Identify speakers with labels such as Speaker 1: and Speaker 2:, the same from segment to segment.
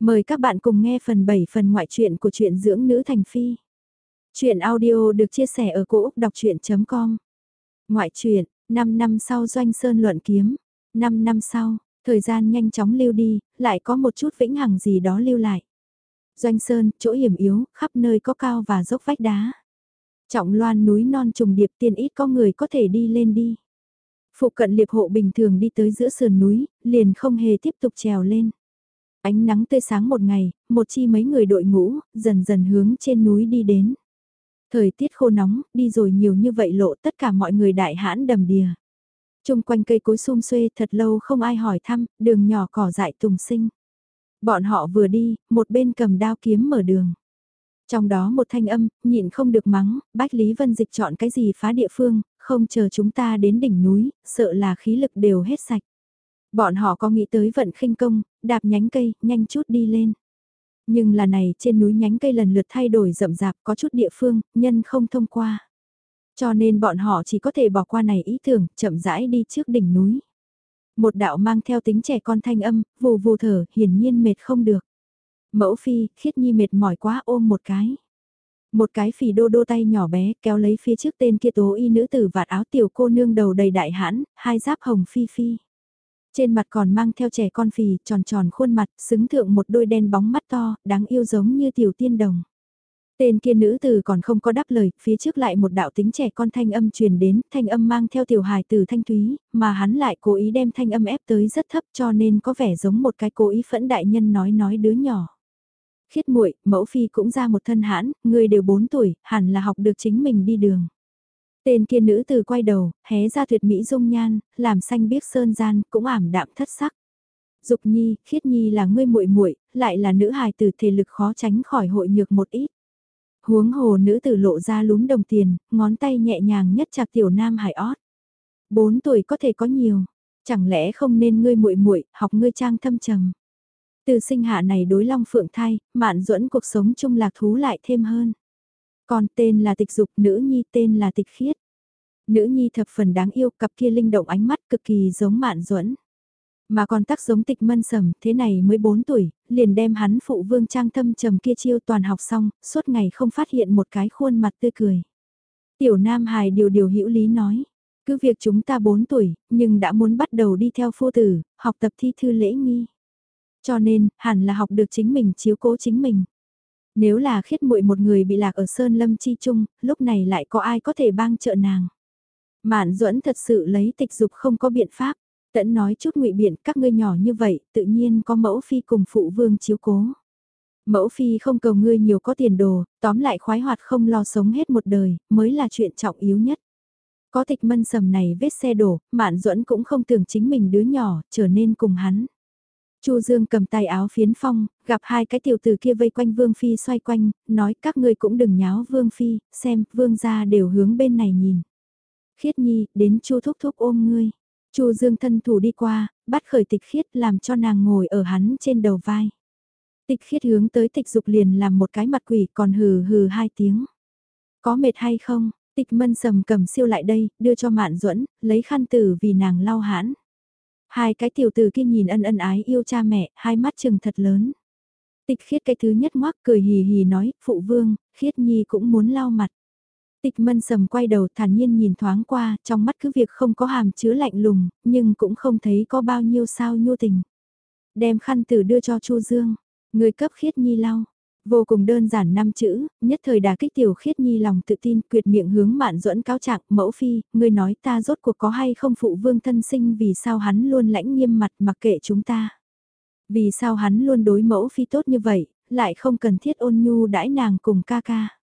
Speaker 1: Mời các bạn cùng nghe phần 7 phần ngoại truyện của truyện dưỡng nữ thành phi. truyện audio được chia sẻ ở cỗ đọc chuyện.com Ngoại truyện, 5 năm sau doanh sơn luận kiếm, 5 năm sau, thời gian nhanh chóng lưu đi, lại có một chút vĩnh hằng gì đó lưu lại. Doanh sơn, chỗ hiểm yếu, khắp nơi có cao và dốc vách đá. Trọng loan núi non trùng điệp tiên ít có người có thể đi lên đi. Phụ cận liệp hộ bình thường đi tới giữa sườn núi, liền không hề tiếp tục trèo lên. Ánh nắng tươi sáng một ngày, một chi mấy người đội ngũ, dần dần hướng trên núi đi đến. Thời tiết khô nóng, đi rồi nhiều như vậy lộ tất cả mọi người đại hãn đầm đìa. Trung quanh cây cối sum xuê thật lâu không ai hỏi thăm, đường nhỏ cỏ dại tùng sinh. Bọn họ vừa đi, một bên cầm đao kiếm mở đường. Trong đó một thanh âm, nhịn không được mắng, Bách Lý Vân Dịch chọn cái gì phá địa phương, không chờ chúng ta đến đỉnh núi, sợ là khí lực đều hết sạch. Bọn họ có nghĩ tới vận khinh công, đạp nhánh cây, nhanh chút đi lên. Nhưng là này trên núi nhánh cây lần lượt thay đổi rậm rạp có chút địa phương, nhân không thông qua. Cho nên bọn họ chỉ có thể bỏ qua này ý tưởng, chậm rãi đi trước đỉnh núi. Một đạo mang theo tính trẻ con thanh âm, vù vù thở, hiển nhiên mệt không được. Mẫu phi, khiết nhi mệt mỏi quá ôm một cái. Một cái phì đô đô tay nhỏ bé kéo lấy phía trước tên kia tố y nữ tử vạt áo tiểu cô nương đầu đầy đại hãn, hai giáp hồng phi phi. Trên mặt còn mang theo trẻ con phì, tròn tròn khuôn mặt, xứng thượng một đôi đen bóng mắt to, đáng yêu giống như tiểu tiên đồng. Tên kia nữ tử còn không có đáp lời, phía trước lại một đạo tính trẻ con thanh âm truyền đến, thanh âm mang theo tiểu hài từ thanh thúy, mà hắn lại cố ý đem thanh âm ép tới rất thấp cho nên có vẻ giống một cái cố ý phẫn đại nhân nói nói đứa nhỏ. Khiết muội mẫu phi cũng ra một thân hãn, người đều 4 tuổi, hẳn là học được chính mình đi đường. Tên kia nữ từ quay đầu, hé ra tuyệt mỹ dung nhan, làm xanh biếc sơn gian, cũng ảm đạm thất sắc. Dục nhi, khiết nhi là ngươi muội muội, lại là nữ hài từ thể lực khó tránh khỏi hội nhược một ít. Huống hồ nữ tử lộ ra lúm đồng tiền, ngón tay nhẹ nhàng nhất chặt tiểu nam hải ót. Bốn tuổi có thể có nhiều, chẳng lẽ không nên ngươi muội muội học ngươi trang thâm trầm. Từ sinh hạ này đối long phượng thai, mạn duẫn cuộc sống chung lạc thú lại thêm hơn. Còn tên là tịch dục, nữ nhi tên là tịch khiết. Nữ nhi thập phần đáng yêu, cặp kia linh động ánh mắt cực kỳ giống mạn duẫn Mà còn tác giống tịch mân sầm, thế này mới 4 tuổi, liền đem hắn phụ vương trang thâm trầm kia chiêu toàn học xong, suốt ngày không phát hiện một cái khuôn mặt tươi cười. Tiểu Nam Hài điều điều hữu lý nói, cứ việc chúng ta 4 tuổi, nhưng đã muốn bắt đầu đi theo phu tử, học tập thi thư lễ nghi. Cho nên, hẳn là học được chính mình chiếu cố chính mình. Nếu là khiết muội một người bị lạc ở Sơn Lâm Chi Trung, lúc này lại có ai có thể bang trợ nàng. Mạn duẫn thật sự lấy tịch dục không có biện pháp. Tẫn nói chút ngụy biện các ngươi nhỏ như vậy, tự nhiên có mẫu phi cùng phụ vương chiếu cố. Mẫu phi không cầu ngươi nhiều có tiền đồ, tóm lại khoái hoạt không lo sống hết một đời, mới là chuyện trọng yếu nhất. Có tịch mân sầm này vết xe đổ, mạn duẫn cũng không tưởng chính mình đứa nhỏ, trở nên cùng hắn. Chu Dương cầm tay áo phiến phong, gặp hai cái tiểu tử kia vây quanh Vương Phi xoay quanh, nói các ngươi cũng đừng nháo Vương Phi, xem, Vương gia đều hướng bên này nhìn. Khiết Nhi, đến Chu Thúc Thúc ôm ngươi. Chu Dương thân thủ đi qua, bắt khởi tịch khiết làm cho nàng ngồi ở hắn trên đầu vai. Tịch khiết hướng tới tịch dục liền làm một cái mặt quỷ còn hừ hừ hai tiếng. Có mệt hay không? Tịch mân sầm cầm siêu lại đây, đưa cho mạn duẫn lấy khăn tử vì nàng lau hãn. Hai cái tiểu tử kia nhìn ân ân ái yêu cha mẹ, hai mắt chừng thật lớn. Tịch khiết cái thứ nhất ngoác cười hì hì nói, phụ vương, khiết nhi cũng muốn lau mặt. Tịch mân sầm quay đầu thản nhiên nhìn thoáng qua, trong mắt cứ việc không có hàm chứa lạnh lùng, nhưng cũng không thấy có bao nhiêu sao nhu tình. Đem khăn tử đưa cho Chu Dương, người cấp khiết nhi lau. Vô cùng đơn giản năm chữ, nhất thời đà kích tiểu khiết nhi lòng tự tin quyệt miệng hướng mạn duẫn cáo trạng mẫu phi, người nói ta rốt cuộc có hay không phụ vương thân sinh vì sao hắn luôn lãnh nghiêm mặt mặc kệ chúng ta. Vì sao hắn luôn đối mẫu phi tốt như vậy, lại không cần thiết ôn nhu đãi nàng cùng ca ca.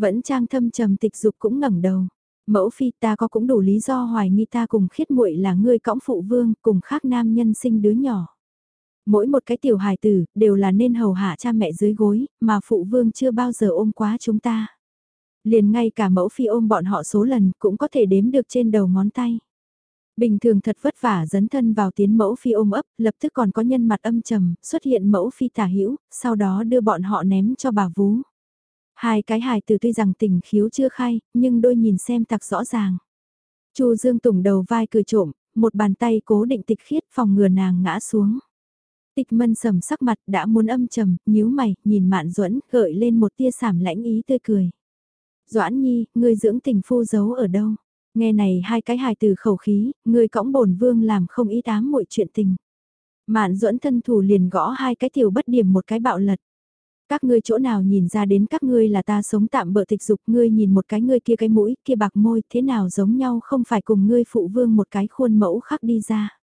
Speaker 1: Vẫn trang thâm trầm tịch dục cũng ngẩng đầu. Mẫu phi ta có cũng đủ lý do hoài nghi ta cùng khiết muội là ngươi cõng phụ vương cùng khác nam nhân sinh đứa nhỏ. Mỗi một cái tiểu hài tử đều là nên hầu hạ cha mẹ dưới gối, mà phụ vương chưa bao giờ ôm quá chúng ta. Liền ngay cả mẫu phi ôm bọn họ số lần cũng có thể đếm được trên đầu ngón tay. Bình thường thật vất vả dấn thân vào tiến mẫu phi ôm ấp, lập tức còn có nhân mặt âm trầm, xuất hiện mẫu phi tả hữu sau đó đưa bọn họ ném cho bà vú. Hai cái hài tử tuy rằng tình khiếu chưa khai, nhưng đôi nhìn xem tặc rõ ràng. Chu Dương Tùng đầu vai cười trộm, một bàn tay cố định tịch khiết phòng ngừa nàng ngã xuống. Tịch mân sầm sắc mặt đã muốn âm trầm, nhíu mày, nhìn mạn duẫn gợi lên một tia sảm lãnh ý tươi cười. Doãn nhi, ngươi dưỡng tình phu giấu ở đâu? Nghe này hai cái hài từ khẩu khí, ngươi cõng bổn vương làm không ý tám muội chuyện tình. Mạn duẫn thân thủ liền gõ hai cái tiểu bất điểm một cái bạo lật. Các ngươi chỗ nào nhìn ra đến các ngươi là ta sống tạm bợ tịch dục ngươi nhìn một cái ngươi kia cái mũi kia bạc môi thế nào giống nhau không phải cùng ngươi phụ vương một cái khuôn mẫu khác đi ra.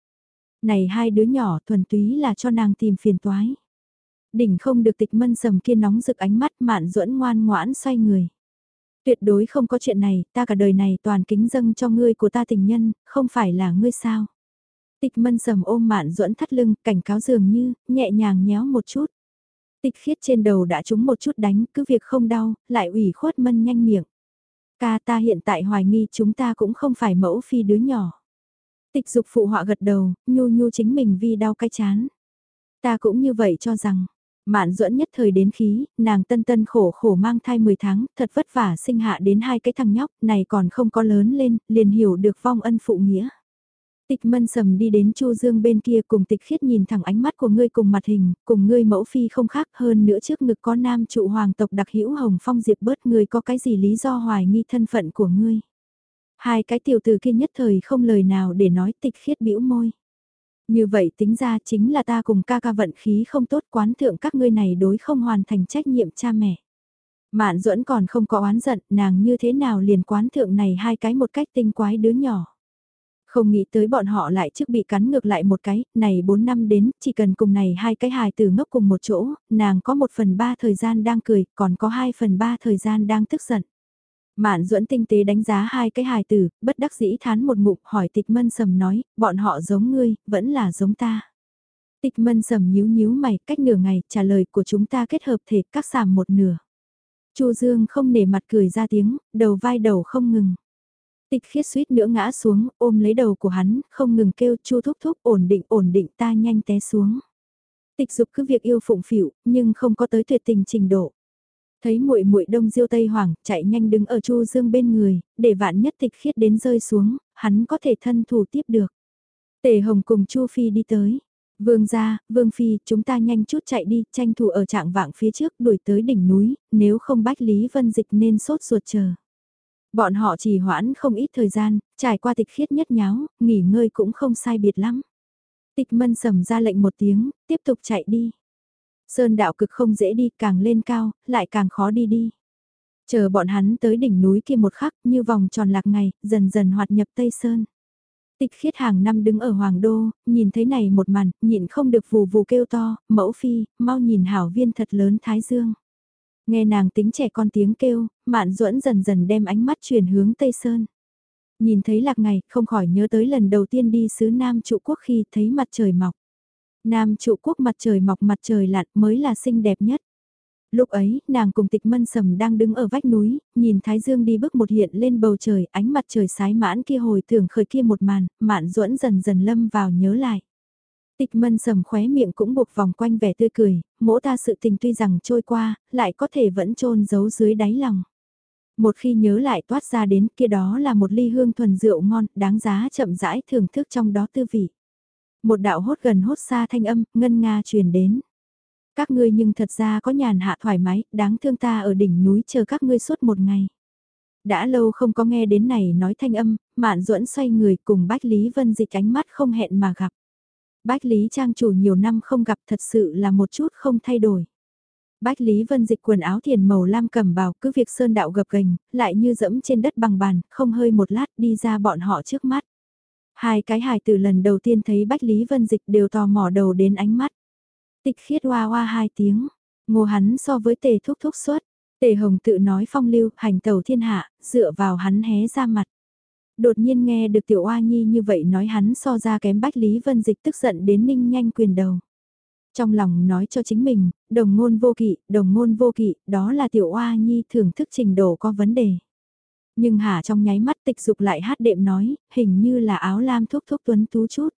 Speaker 1: Này hai đứa nhỏ thuần túy là cho nàng tìm phiền toái. Đỉnh không được tịch mân sầm kia nóng rực ánh mắt mạn duẫn ngoan ngoãn xoay người. Tuyệt đối không có chuyện này, ta cả đời này toàn kính dâng cho ngươi của ta tình nhân, không phải là ngươi sao. Tịch mân sầm ôm mạn duẫn thắt lưng, cảnh cáo dường như, nhẹ nhàng nhéo một chút. Tịch khiết trên đầu đã trúng một chút đánh, cứ việc không đau, lại ủy khuất mân nhanh miệng. Ca ta hiện tại hoài nghi chúng ta cũng không phải mẫu phi đứa nhỏ. Tịch dục phụ họa gật đầu, nhu nhu chính mình vì đau cái chán. Ta cũng như vậy cho rằng, Mạn duẫn nhất thời đến khí, nàng tân tân khổ khổ mang thai 10 tháng, thật vất vả sinh hạ đến hai cái thằng nhóc, này còn không có lớn lên, liền hiểu được vong ân phụ nghĩa. Tịch mân sầm đi đến Chu Dương bên kia cùng tịch khiết nhìn thẳng ánh mắt của ngươi cùng mặt hình, cùng ngươi mẫu phi không khác hơn nữa trước ngực có nam trụ hoàng tộc đặc hữu hồng phong diệp bớt ngươi có cái gì lý do hoài nghi thân phận của ngươi. Hai cái tiểu từ kia nhất thời không lời nào để nói tịch khiết bĩu môi. Như vậy tính ra chính là ta cùng ca ca vận khí không tốt quán thượng các ngươi này đối không hoàn thành trách nhiệm cha mẹ. Mạn duẫn còn không có oán giận, nàng như thế nào liền quán thượng này hai cái một cách tinh quái đứa nhỏ. Không nghĩ tới bọn họ lại trước bị cắn ngược lại một cái, này 4 năm đến, chỉ cần cùng này hai cái hài từ ngốc cùng một chỗ, nàng có một phần ba thời gian đang cười, còn có hai phần ba thời gian đang tức giận. Mạn duẫn tinh tế đánh giá hai cái hài tử, bất đắc dĩ thán một ngụm hỏi tịch mân sầm nói, bọn họ giống ngươi, vẫn là giống ta. Tịch mân sầm nhíu nhíu mày, cách nửa ngày, trả lời của chúng ta kết hợp thể các sàm một nửa. Chu Dương không nể mặt cười ra tiếng, đầu vai đầu không ngừng. Tịch khiết suýt nữa ngã xuống, ôm lấy đầu của hắn, không ngừng kêu chu thúc thúc ổn định ổn định ta nhanh té xuống. Tịch dục cứ việc yêu phụng phịu, nhưng không có tới tuyệt tình trình độ. Thấy muội muội đông diêu tây hoàng, chạy nhanh đứng ở Chu Dương bên người, để vạn nhất tịch khiết đến rơi xuống, hắn có thể thân thủ tiếp được. Tề Hồng cùng Chu Phi đi tới. Vương gia, Vương Phi, chúng ta nhanh chút chạy đi, tranh thủ ở trạng vạng phía trước đuổi tới đỉnh núi, nếu không bách Lý Vân Dịch nên sốt ruột chờ. Bọn họ chỉ hoãn không ít thời gian, trải qua tịch khiết nhất nháo, nghỉ ngơi cũng không sai biệt lắm. Tịch mân sầm ra lệnh một tiếng, tiếp tục chạy đi. Sơn đạo cực không dễ đi, càng lên cao, lại càng khó đi đi. Chờ bọn hắn tới đỉnh núi kia một khắc như vòng tròn lạc ngày, dần dần hoạt nhập Tây Sơn. Tịch khiết hàng năm đứng ở Hoàng Đô, nhìn thấy này một màn, nhịn không được vù vù kêu to, mẫu phi, mau nhìn hảo viên thật lớn Thái Dương. Nghe nàng tính trẻ con tiếng kêu, mạn duẫn dần dần đem ánh mắt chuyển hướng Tây Sơn. Nhìn thấy lạc ngày, không khỏi nhớ tới lần đầu tiên đi xứ Nam trụ quốc khi thấy mặt trời mọc. Nam trụ quốc mặt trời mọc mặt trời lặn mới là xinh đẹp nhất. Lúc ấy, nàng cùng tịch mân sầm đang đứng ở vách núi, nhìn Thái Dương đi bước một hiện lên bầu trời, ánh mặt trời sái mãn kia hồi tưởng khởi kia một màn, mạn duẫn dần dần lâm vào nhớ lại. Tịch mân sầm khóe miệng cũng buộc vòng quanh vẻ tươi cười, mỗ ta sự tình tuy rằng trôi qua, lại có thể vẫn trôn giấu dưới đáy lòng. Một khi nhớ lại toát ra đến kia đó là một ly hương thuần rượu ngon, đáng giá chậm rãi thưởng thức trong đó tư vị. Một đạo hốt gần hốt xa thanh âm, ngân nga truyền đến. Các ngươi nhưng thật ra có nhàn hạ thoải mái, đáng thương ta ở đỉnh núi chờ các ngươi suốt một ngày. Đã lâu không có nghe đến này nói thanh âm, mạn duẫn xoay người cùng Bách Lý Vân dịch ánh mắt không hẹn mà gặp. Bách Lý Trang chủ nhiều năm không gặp thật sự là một chút không thay đổi. Bách Lý Vân dịch quần áo thiền màu lam cầm bào cứ việc sơn đạo gập gành, lại như dẫm trên đất bằng bàn, không hơi một lát đi ra bọn họ trước mắt. Hai cái hài từ lần đầu tiên thấy Bách Lý Vân Dịch đều tò mò đầu đến ánh mắt. Tịch khiết hoa hoa hai tiếng, ngô hắn so với tề thúc thúc suất. Tề Hồng tự nói phong lưu, hành tàu thiên hạ, dựa vào hắn hé ra mặt. Đột nhiên nghe được tiểu oa nhi như vậy nói hắn so ra kém Bách Lý Vân Dịch tức giận đến ninh nhanh quyền đầu. Trong lòng nói cho chính mình, đồng ngôn vô kỵ, đồng ngôn vô kỵ, đó là tiểu oa nhi thưởng thức trình độ có vấn đề. Nhưng Hà trong nháy mắt tịch dục lại hát đệm nói, hình như là áo lam thuốc thuốc tuấn tú chút.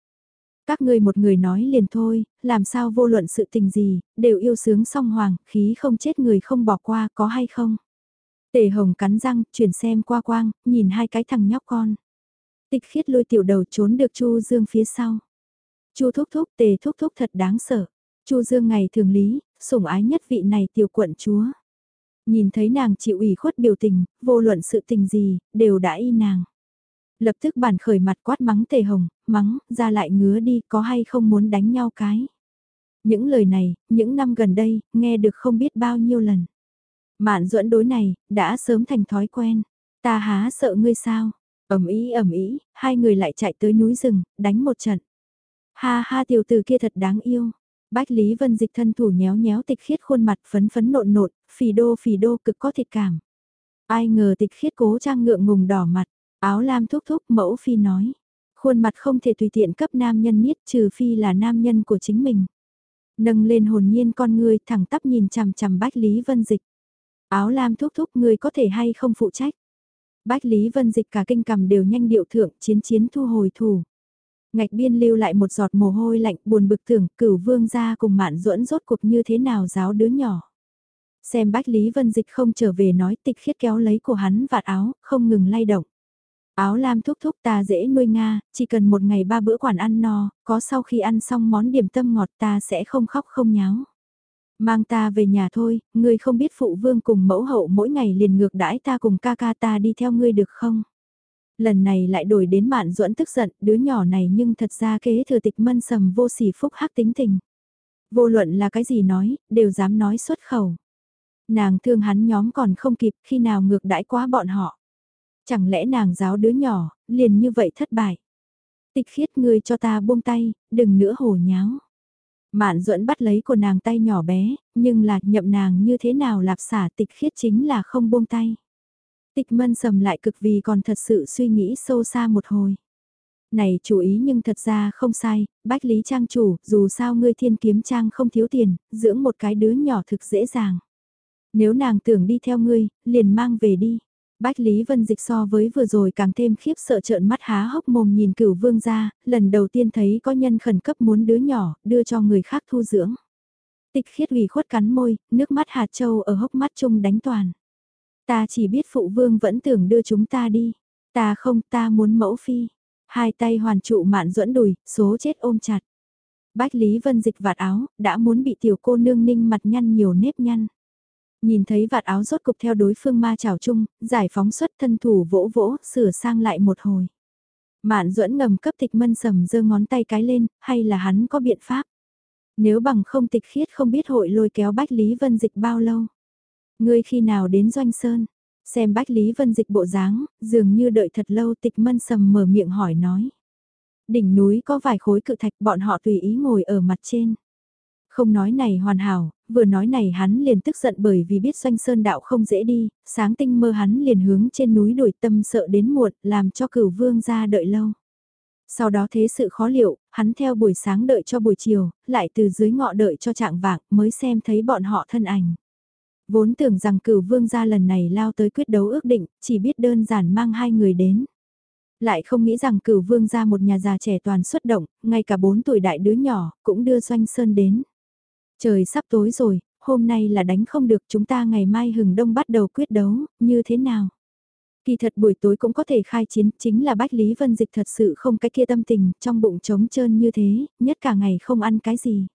Speaker 1: Các ngươi một người nói liền thôi, làm sao vô luận sự tình gì, đều yêu sướng song hoàng, khí không chết người không bỏ qua có hay không. Tề hồng cắn răng, chuyển xem qua quang, nhìn hai cái thằng nhóc con. Tịch khiết lôi tiểu đầu trốn được Chu Dương phía sau. Chu thúc thúc tề thúc thúc thật đáng sợ. Chu Dương ngày thường lý, sủng ái nhất vị này tiểu quận chúa. Nhìn thấy nàng chịu ủy khuất biểu tình, vô luận sự tình gì, đều đã y nàng. Lập tức bản khởi mặt quát mắng tề hồng, mắng, ra lại ngứa đi, có hay không muốn đánh nhau cái. Những lời này, những năm gần đây, nghe được không biết bao nhiêu lần. Mạn duẫn đối này, đã sớm thành thói quen. Ta há sợ ngươi sao? ầm ý ầm ý, hai người lại chạy tới núi rừng, đánh một trận. Ha ha tiểu tử kia thật đáng yêu. Bách Lý Vân Dịch thân thủ nhéo nhéo tịch khiết khuôn mặt phấn phấn nộn nộn, phì đô phì đô cực có thịt cảm. Ai ngờ tịch khiết cố trang ngượng ngùng đỏ mặt, áo lam thúc thúc mẫu phi nói. Khuôn mặt không thể tùy tiện cấp nam nhân miết trừ phi là nam nhân của chính mình. Nâng lên hồn nhiên con người thẳng tắp nhìn chằm chằm Bách Lý Vân Dịch. Áo lam thúc thúc người có thể hay không phụ trách. Bách Lý Vân Dịch cả kinh cầm đều nhanh điệu thượng chiến chiến thu hồi thủ. Ngạch biên lưu lại một giọt mồ hôi lạnh buồn bực tưởng cửu vương ra cùng mạn duẫn rốt cuộc như thế nào giáo đứa nhỏ. Xem Bách Lý Vân Dịch không trở về nói tịch khiết kéo lấy của hắn vạt áo, không ngừng lay động. Áo lam thúc thúc ta dễ nuôi Nga, chỉ cần một ngày ba bữa quản ăn no, có sau khi ăn xong món điểm tâm ngọt ta sẽ không khóc không nháo. Mang ta về nhà thôi, ngươi không biết phụ vương cùng mẫu hậu mỗi ngày liền ngược đãi ta cùng ca ca ta đi theo ngươi được không? Lần này lại đổi đến mạn duẫn tức giận, đứa nhỏ này nhưng thật ra kế thừa tịch mân sầm vô sỉ phúc hắc tính tình. Vô luận là cái gì nói, đều dám nói xuất khẩu. Nàng thương hắn nhóm còn không kịp khi nào ngược đãi quá bọn họ. Chẳng lẽ nàng giáo đứa nhỏ, liền như vậy thất bại. Tịch khiết ngươi cho ta buông tay, đừng nữa hổ nháo. Mạn duẫn bắt lấy của nàng tay nhỏ bé, nhưng là nhậm nàng như thế nào lạp xả tịch khiết chính là không buông tay. Tịch mân sầm lại cực vì còn thật sự suy nghĩ sâu xa một hồi. Này chú ý nhưng thật ra không sai, bách lý trang chủ, dù sao ngươi thiên kiếm trang không thiếu tiền, dưỡng một cái đứa nhỏ thực dễ dàng. Nếu nàng tưởng đi theo ngươi, liền mang về đi. Bách Lý Vân Dịch so với vừa rồi càng thêm khiếp sợ trợn mắt há hốc mồm nhìn cửu vương ra, lần đầu tiên thấy có nhân khẩn cấp muốn đứa nhỏ, đưa cho người khác thu dưỡng. Tịch khiết ủy khuất cắn môi, nước mắt hạt châu ở hốc mắt chung đánh toàn. Ta chỉ biết phụ vương vẫn tưởng đưa chúng ta đi. Ta không, ta muốn mẫu phi. Hai tay hoàn trụ mạn duẫn đùi, số chết ôm chặt. Bách Lý Vân Dịch vạt áo, đã muốn bị tiểu cô nương ninh mặt nhăn nhiều nếp nhăn. Nhìn thấy vạt áo rốt cục theo đối phương ma trào chung, giải phóng xuất thân thủ vỗ vỗ, sửa sang lại một hồi. Mạn duẫn ngầm cấp tịch mân sầm giơ ngón tay cái lên, hay là hắn có biện pháp? Nếu bằng không tịch khiết không biết hội lôi kéo Bách Lý Vân Dịch bao lâu. Ngươi khi nào đến Doanh Sơn? Xem Bách Lý Vân Dịch bộ dáng, dường như đợi thật lâu tịch mân sầm mở miệng hỏi nói. Đỉnh núi có vài khối cự thạch bọn họ tùy ý ngồi ở mặt trên. Không nói này hoàn hảo, vừa nói này hắn liền tức giận bởi vì biết doanh sơn đạo không dễ đi, sáng tinh mơ hắn liền hướng trên núi đuổi tâm sợ đến muộn, làm cho cửu vương ra đợi lâu. Sau đó thế sự khó liệu, hắn theo buổi sáng đợi cho buổi chiều, lại từ dưới ngọ đợi cho trạng vạng mới xem thấy bọn họ thân ảnh. Vốn tưởng rằng cửu vương gia lần này lao tới quyết đấu ước định, chỉ biết đơn giản mang hai người đến. Lại không nghĩ rằng cửu vương gia một nhà già trẻ toàn xuất động, ngay cả bốn tuổi đại đứa nhỏ, cũng đưa doanh sơn đến. Trời sắp tối rồi, hôm nay là đánh không được chúng ta ngày mai hừng đông bắt đầu quyết đấu, như thế nào? Kỳ thật buổi tối cũng có thể khai chiến, chính là Bách Lý Vân Dịch thật sự không cái kia tâm tình, trong bụng trống trơn như thế, nhất cả ngày không ăn cái gì.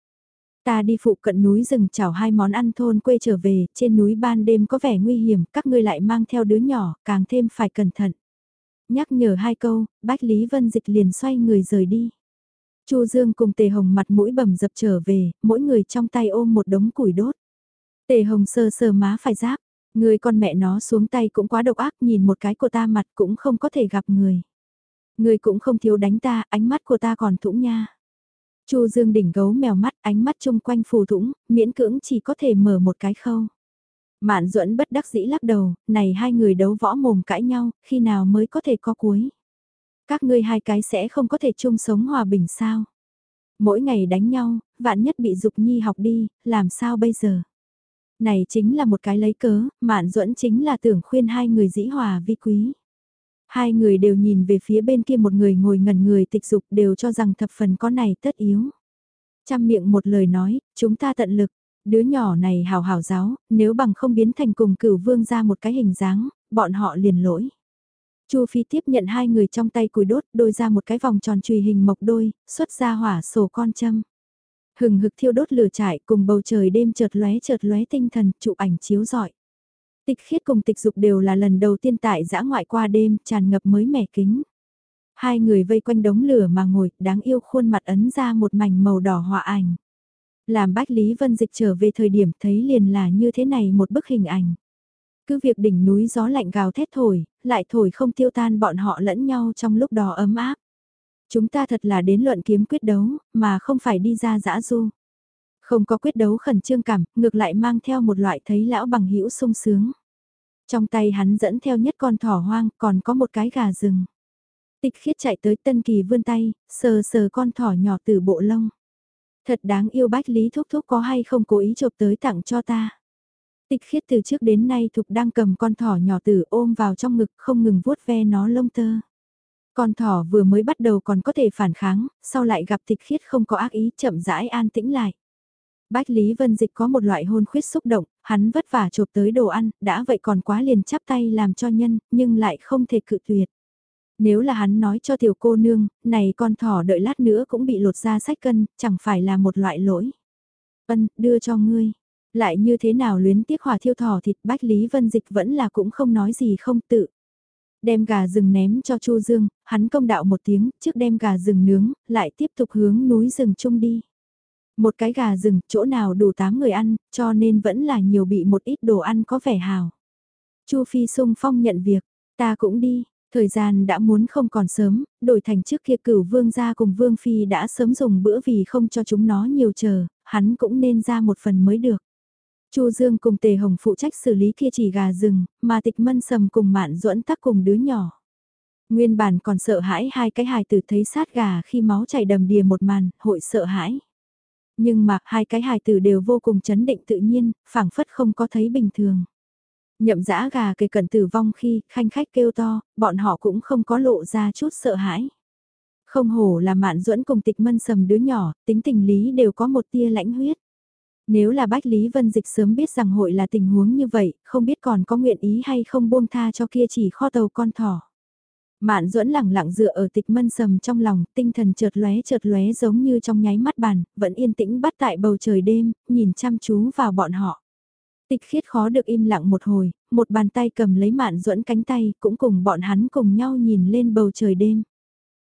Speaker 1: Ta đi phụ cận núi rừng chảo hai món ăn thôn quê trở về, trên núi ban đêm có vẻ nguy hiểm, các ngươi lại mang theo đứa nhỏ, càng thêm phải cẩn thận. Nhắc nhở hai câu, Bách Lý Vân Dịch liền xoay người rời đi. Chu Dương cùng Tề Hồng mặt mũi bầm dập trở về, mỗi người trong tay ôm một đống củi đốt. Tề Hồng sơ sơ má phải giáp, người con mẹ nó xuống tay cũng quá độc ác nhìn một cái của ta mặt cũng không có thể gặp người. Người cũng không thiếu đánh ta, ánh mắt của ta còn thủng nha. Chu Dương đỉnh gấu mèo mắt, ánh mắt chung quanh phù thủng, miễn cưỡng chỉ có thể mở một cái khâu. Mạn duẫn bất đắc dĩ lắc đầu, này hai người đấu võ mồm cãi nhau, khi nào mới có thể có cuối. Các ngươi hai cái sẽ không có thể chung sống hòa bình sao? Mỗi ngày đánh nhau, vạn nhất bị Dục Nhi học đi, làm sao bây giờ? Này chính là một cái lấy cớ, Mạn Duẫn chính là tưởng khuyên hai người dĩ hòa vi quý. Hai người đều nhìn về phía bên kia một người ngồi ngẩn người tịch dục đều cho rằng thập phần có này tất yếu. Trăm miệng một lời nói, chúng ta tận lực, đứa nhỏ này hào hào giáo, nếu bằng không biến thành cùng cửu vương ra một cái hình dáng, bọn họ liền lỗi. Chu Phi tiếp nhận hai người trong tay củi đốt, đôi ra một cái vòng tròn trùy hình mộc đôi, xuất ra hỏa sổ con châm. Hừng hực thiêu đốt lửa trại cùng bầu trời đêm chợt lóe chợt lóe tinh thần chụp ảnh chiếu rọi. Tịch khiết cùng tịch dục đều là lần đầu tiên tại giã ngoại qua đêm tràn ngập mới mẻ kính. Hai người vây quanh đống lửa mà ngồi, đáng yêu khuôn mặt ấn ra một mảnh màu đỏ hòa ảnh. Làm Bách Lý Vân Dịch trở về thời điểm thấy liền là như thế này một bức hình ảnh. Cứ việc đỉnh núi gió lạnh gào thét thổi, lại thổi không tiêu tan bọn họ lẫn nhau trong lúc đó ấm áp. Chúng ta thật là đến luận kiếm quyết đấu, mà không phải đi ra dã du. Không có quyết đấu khẩn trương cảm, ngược lại mang theo một loại thấy lão bằng hữu sung sướng. Trong tay hắn dẫn theo nhất con thỏ hoang, còn có một cái gà rừng. Tịch khiết chạy tới tân kỳ vươn tay, sờ sờ con thỏ nhỏ từ bộ lông. Thật đáng yêu bách lý thúc thúc có hay không cố ý chụp tới tặng cho ta. Tịch khiết từ trước đến nay thục đang cầm con thỏ nhỏ tử ôm vào trong ngực không ngừng vuốt ve nó lông tơ. Con thỏ vừa mới bắt đầu còn có thể phản kháng, sau lại gặp tịch khiết không có ác ý chậm rãi an tĩnh lại. Bách Lý Vân Dịch có một loại hôn khuyết xúc động, hắn vất vả chộp tới đồ ăn, đã vậy còn quá liền chắp tay làm cho nhân, nhưng lại không thể cự tuyệt. Nếu là hắn nói cho tiểu cô nương, này con thỏ đợi lát nữa cũng bị lột ra sách cân, chẳng phải là một loại lỗi. Ân, đưa cho ngươi. Lại như thế nào luyến tiếc hỏa thiêu thỏ thịt Bách Lý Vân Dịch vẫn là cũng không nói gì không tự. Đem gà rừng ném cho Chu Dương, hắn công đạo một tiếng, trước đem gà rừng nướng, lại tiếp tục hướng núi rừng chung đi. Một cái gà rừng, chỗ nào đủ 8 người ăn, cho nên vẫn là nhiều bị một ít đồ ăn có vẻ hào. Chu Phi sung phong nhận việc, ta cũng đi, thời gian đã muốn không còn sớm, đổi thành trước kia cửu vương gia cùng vương phi đã sớm dùng bữa vì không cho chúng nó nhiều chờ, hắn cũng nên ra một phần mới được. Chu Dương cùng Tề Hồng phụ trách xử lý kia chỉ gà rừng, mà Tịch Mân Sầm cùng Mạn Duẫn tắc cùng đứa nhỏ. Nguyên bản còn sợ hãi hai cái hài tử thấy sát gà khi máu chảy đầm đìa một màn, hội sợ hãi. Nhưng mà hai cái hài tử đều vô cùng chấn định tự nhiên, phảng phất không có thấy bình thường. Nhậm dã gà kề cận tử vong khi khanh khách kêu to, bọn họ cũng không có lộ ra chút sợ hãi. Không hổ là mạn duẫn cùng tịch mân sầm đứa nhỏ, tính tình lý đều có một tia lãnh huyết. Nếu là Bách Lý Vân Dịch sớm biết rằng hội là tình huống như vậy, không biết còn có nguyện ý hay không buông tha cho kia chỉ kho tàu con thỏ. Mạn duẫn lẳng lặng dựa ở tịch mân sầm trong lòng, tinh thần chợt lóe chợt lóe giống như trong nháy mắt bàn, vẫn yên tĩnh bắt tại bầu trời đêm, nhìn chăm chú vào bọn họ. Tịch khiết khó được im lặng một hồi, một bàn tay cầm lấy mạn duẫn cánh tay, cũng cùng bọn hắn cùng nhau nhìn lên bầu trời đêm.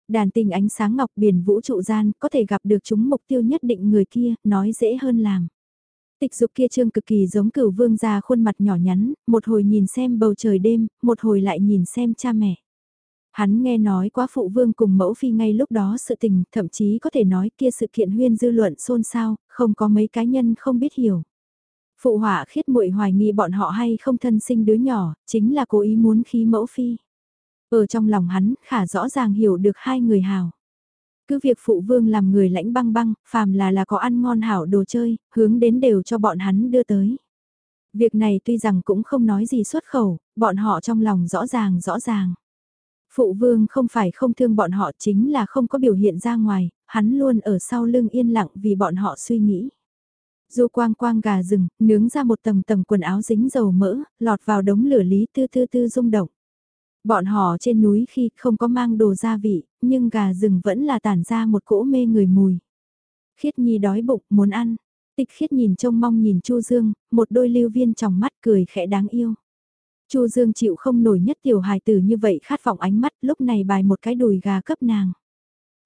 Speaker 1: Đàn tình ánh sáng ngọc biển vũ trụ gian, có thể gặp được chúng mục tiêu nhất định người kia, nói dễ hơn làm. Tịch dục kia trương cực kỳ giống cửu vương ra khuôn mặt nhỏ nhắn, một hồi nhìn xem bầu trời đêm, một hồi lại nhìn xem cha mẹ. Hắn nghe nói quá phụ vương cùng mẫu phi ngay lúc đó sự tình, thậm chí có thể nói kia sự kiện huyên dư luận xôn xao, không có mấy cá nhân không biết hiểu. Phụ họa khiết muội hoài nghi bọn họ hay không thân sinh đứa nhỏ, chính là cố ý muốn khí mẫu phi. Ở trong lòng hắn, khả rõ ràng hiểu được hai người hào. Cứ việc phụ vương làm người lãnh băng băng, phàm là là có ăn ngon hảo đồ chơi, hướng đến đều cho bọn hắn đưa tới. Việc này tuy rằng cũng không nói gì xuất khẩu, bọn họ trong lòng rõ ràng rõ ràng. Phụ vương không phải không thương bọn họ chính là không có biểu hiện ra ngoài, hắn luôn ở sau lưng yên lặng vì bọn họ suy nghĩ. Du quang quang gà rừng, nướng ra một tầng tầng quần áo dính dầu mỡ, lọt vào đống lửa lý tư tư tư rung động. Bọn họ trên núi khi không có mang đồ gia vị, nhưng gà rừng vẫn là tản ra một cỗ mê người mùi. Khiết Nhi đói bụng, muốn ăn. Tịch khiết nhìn trông mong nhìn Chu Dương, một đôi lưu viên trong mắt cười khẽ đáng yêu. Chu Dương chịu không nổi nhất tiểu hài tử như vậy khát vọng ánh mắt lúc này bài một cái đùi gà cấp nàng.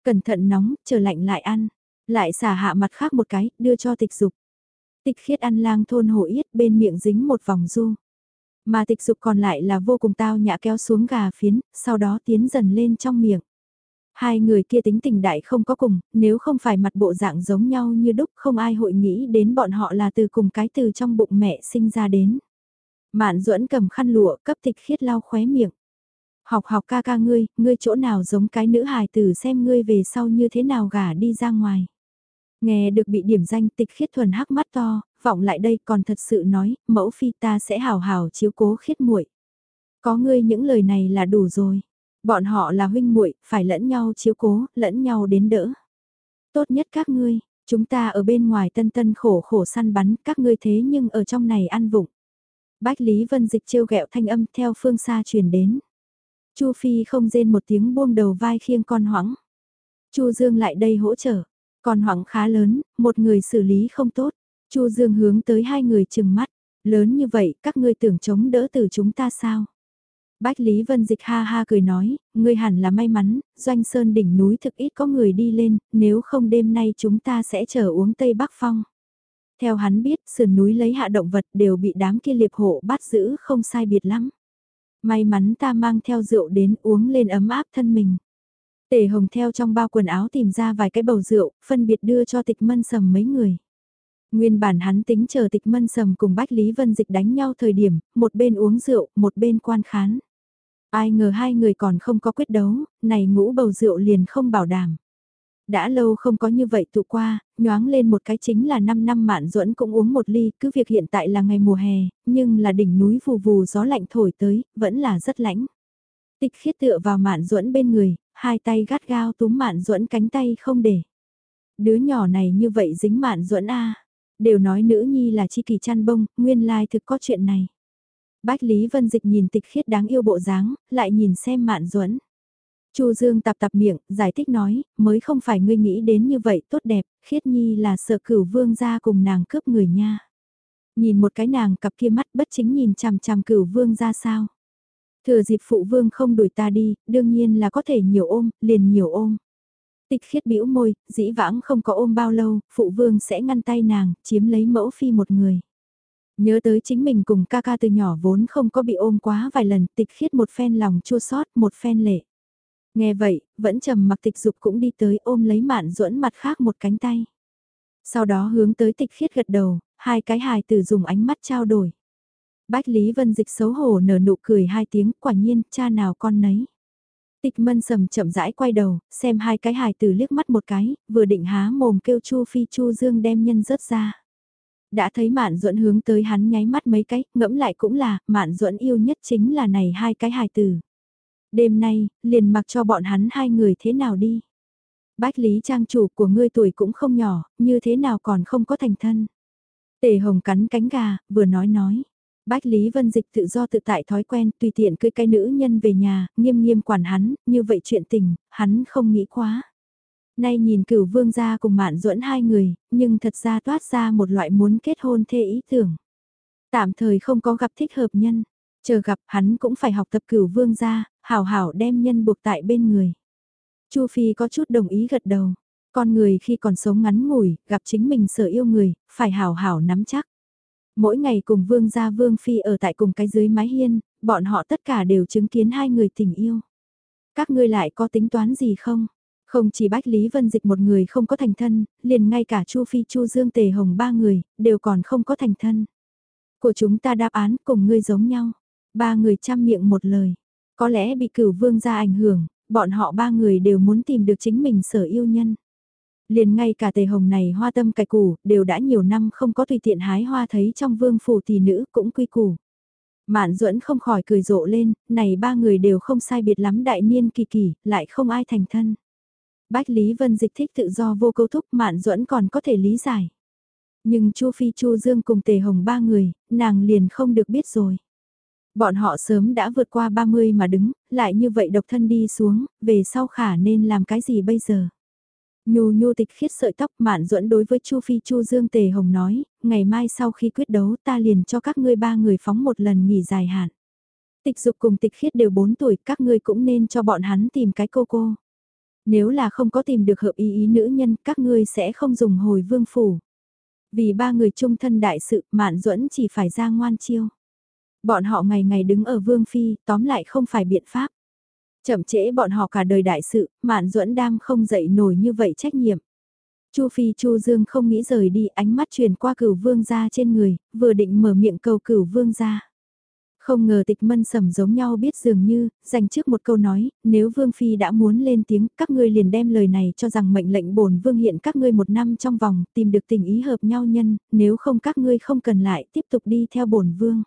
Speaker 1: Cẩn thận nóng, chờ lạnh lại ăn. Lại xả hạ mặt khác một cái, đưa cho tịch dục. Tịch khiết ăn lang thôn hổ yết bên miệng dính một vòng du. Mà tịch dục còn lại là vô cùng tao nhã kéo xuống gà phiến, sau đó tiến dần lên trong miệng. Hai người kia tính tình đại không có cùng, nếu không phải mặt bộ dạng giống nhau như đúc không ai hội nghĩ đến bọn họ là từ cùng cái từ trong bụng mẹ sinh ra đến. Mạn duẫn cầm khăn lụa cấp tịch khiết lau khóe miệng. Học học ca ca ngươi, ngươi chỗ nào giống cái nữ hài tử xem ngươi về sau như thế nào gả đi ra ngoài. Nghe được bị điểm danh tịch khiết thuần hắc mắt to, vọng lại đây còn thật sự nói, mẫu phi ta sẽ hào hào chiếu cố khiết muội. Có ngươi những lời này là đủ rồi. Bọn họ là huynh muội, phải lẫn nhau chiếu cố, lẫn nhau đến đỡ. Tốt nhất các ngươi, chúng ta ở bên ngoài tân tân khổ khổ săn bắn, các ngươi thế nhưng ở trong này ăn vụng. Bách Lý Vân Dịch trêu ghẹo thanh âm theo phương xa truyền đến. Chu Phi không rên một tiếng buông đầu vai khiêng con hoãng. Chu Dương lại đây hỗ trợ. Còn hoảng khá lớn, một người xử lý không tốt. Chu Dương hướng tới hai người chừng mắt, lớn như vậy các ngươi tưởng chống đỡ từ chúng ta sao? Bách Lý Vân Dịch ha ha cười nói, ngươi hẳn là may mắn, doanh sơn đỉnh núi thực ít có người đi lên, nếu không đêm nay chúng ta sẽ chờ uống Tây Bắc Phong. Theo hắn biết, sườn núi lấy hạ động vật đều bị đám kia liệp hộ bắt giữ không sai biệt lắm. May mắn ta mang theo rượu đến uống lên ấm áp thân mình. Tề Hồng theo trong bao quần áo tìm ra vài cái bầu rượu, phân biệt đưa cho tịch mân sầm mấy người. Nguyên bản hắn tính chờ tịch mân sầm cùng Bách Lý Vân Dịch đánh nhau thời điểm, một bên uống rượu, một bên quan khán. Ai ngờ hai người còn không có quyết đấu, này ngũ bầu rượu liền không bảo đảm. Đã lâu không có như vậy tụ qua, nhoáng lên một cái chính là 5 năm mạn duẫn cũng uống một ly, cứ việc hiện tại là ngày mùa hè, nhưng là đỉnh núi vù vù gió lạnh thổi tới, vẫn là rất lãnh. Tịch khiết tựa vào mạn duẫn bên người, hai tay gắt gao túm mạn duẫn cánh tay không để. Đứa nhỏ này như vậy dính mạn duẫn a đều nói nữ nhi là chi kỳ chăn bông, nguyên lai thực có chuyện này. Bách Lý Vân Dịch nhìn tịch khiết đáng yêu bộ dáng, lại nhìn xem mạn duẫn Chu Dương tập tập miệng, giải thích nói, mới không phải ngươi nghĩ đến như vậy tốt đẹp, khiết nhi là sợ cửu vương ra cùng nàng cướp người nha. Nhìn một cái nàng cặp kia mắt bất chính nhìn chằm chằm cửu vương ra sao. Thừa dịp phụ vương không đuổi ta đi, đương nhiên là có thể nhiều ôm, liền nhiều ôm. Tịch khiết bĩu môi, dĩ vãng không có ôm bao lâu, phụ vương sẽ ngăn tay nàng, chiếm lấy mẫu phi một người. Nhớ tới chính mình cùng ca ca từ nhỏ vốn không có bị ôm quá vài lần, tịch khiết một phen lòng chua sót, một phen lệ. Nghe vậy, vẫn trầm mặc tịch dục cũng đi tới ôm lấy mạn duẫn mặt khác một cánh tay. Sau đó hướng tới tịch khiết gật đầu, hai cái hài tử dùng ánh mắt trao đổi. Bách Lý Vân Dịch xấu hổ nở nụ cười hai tiếng, quả nhiên, cha nào con nấy. Tịch mân sầm chậm rãi quay đầu, xem hai cái hài tử liếc mắt một cái, vừa định há mồm kêu Chu Phi Chu Dương đem nhân rớt ra. Đã thấy Mạn Duẫn hướng tới hắn nháy mắt mấy cái, ngẫm lại cũng là, Mạn Duẫn yêu nhất chính là này hai cái hài tử. Đêm nay, liền mặc cho bọn hắn hai người thế nào đi. Bách Lý Trang chủ của ngươi tuổi cũng không nhỏ, như thế nào còn không có thành thân. Tề Hồng cắn cánh gà, vừa nói nói. Bách Lý Vân Dịch tự do tự tại thói quen, tùy tiện cưới cái nữ nhân về nhà, nghiêm nghiêm quản hắn, như vậy chuyện tình, hắn không nghĩ quá. Nay nhìn cửu vương gia cùng mạn duẫn hai người, nhưng thật ra toát ra một loại muốn kết hôn thê ý tưởng. Tạm thời không có gặp thích hợp nhân, chờ gặp hắn cũng phải học tập cửu vương gia, hảo hảo đem nhân buộc tại bên người. Chu Phi có chút đồng ý gật đầu, con người khi còn sống ngắn ngủi, gặp chính mình sở yêu người, phải hảo hảo nắm chắc. Mỗi ngày cùng vương gia vương phi ở tại cùng cái dưới mái hiên, bọn họ tất cả đều chứng kiến hai người tình yêu. Các ngươi lại có tính toán gì không? Không chỉ Bách Lý Vân Dịch một người không có thành thân, liền ngay cả Chu Phi Chu Dương Tề Hồng ba người, đều còn không có thành thân. Của chúng ta đáp án cùng ngươi giống nhau. Ba người chăm miệng một lời. Có lẽ bị cửu vương gia ảnh hưởng, bọn họ ba người đều muốn tìm được chính mình sở yêu nhân. Liền ngay cả tề hồng này hoa tâm cải củ, đều đã nhiều năm không có tùy tiện hái hoa thấy trong vương phủ tỷ nữ cũng quy củ. Mạn duẫn không khỏi cười rộ lên, này ba người đều không sai biệt lắm đại niên kỳ kỳ, lại không ai thành thân. Bách Lý Vân Dịch thích tự do vô câu thúc Mạn duẫn còn có thể lý giải. Nhưng Chu Phi Chu Dương cùng Tề Hồng ba người, nàng liền không được biết rồi. Bọn họ sớm đã vượt qua 30 mà đứng, lại như vậy độc thân đi xuống, về sau khả nên làm cái gì bây giờ? Nhu nhu tịch khiết sợi tóc mạn duẫn đối với Chu Phi Chu Dương Tề Hồng nói, ngày mai sau khi quyết đấu ta liền cho các ngươi ba người phóng một lần nghỉ dài hạn. Tịch dục cùng tịch khiết đều 4 tuổi, các ngươi cũng nên cho bọn hắn tìm cái cô cô. Nếu là không có tìm được hợp ý ý nữ nhân, các ngươi sẽ không dùng hồi vương phủ. Vì ba người chung thân đại sự, mạn duẫn chỉ phải ra ngoan chiêu. Bọn họ ngày ngày đứng ở vương phi, tóm lại không phải biện pháp. Chậm trễ bọn họ cả đời đại sự, Mạn Duẫn đang không dậy nổi như vậy trách nhiệm. Chu Phi Chu Dương không nghĩ rời đi, ánh mắt truyền qua cửu vương gia trên người, vừa định mở miệng cầu cửu vương gia. Không ngờ tịch mân sầm giống nhau biết dường như, dành trước một câu nói, nếu Vương Phi đã muốn lên tiếng, các ngươi liền đem lời này cho rằng mệnh lệnh bổn Vương hiện các ngươi một năm trong vòng, tìm được tình ý hợp nhau nhân, nếu không các ngươi không cần lại tiếp tục đi theo bổn Vương.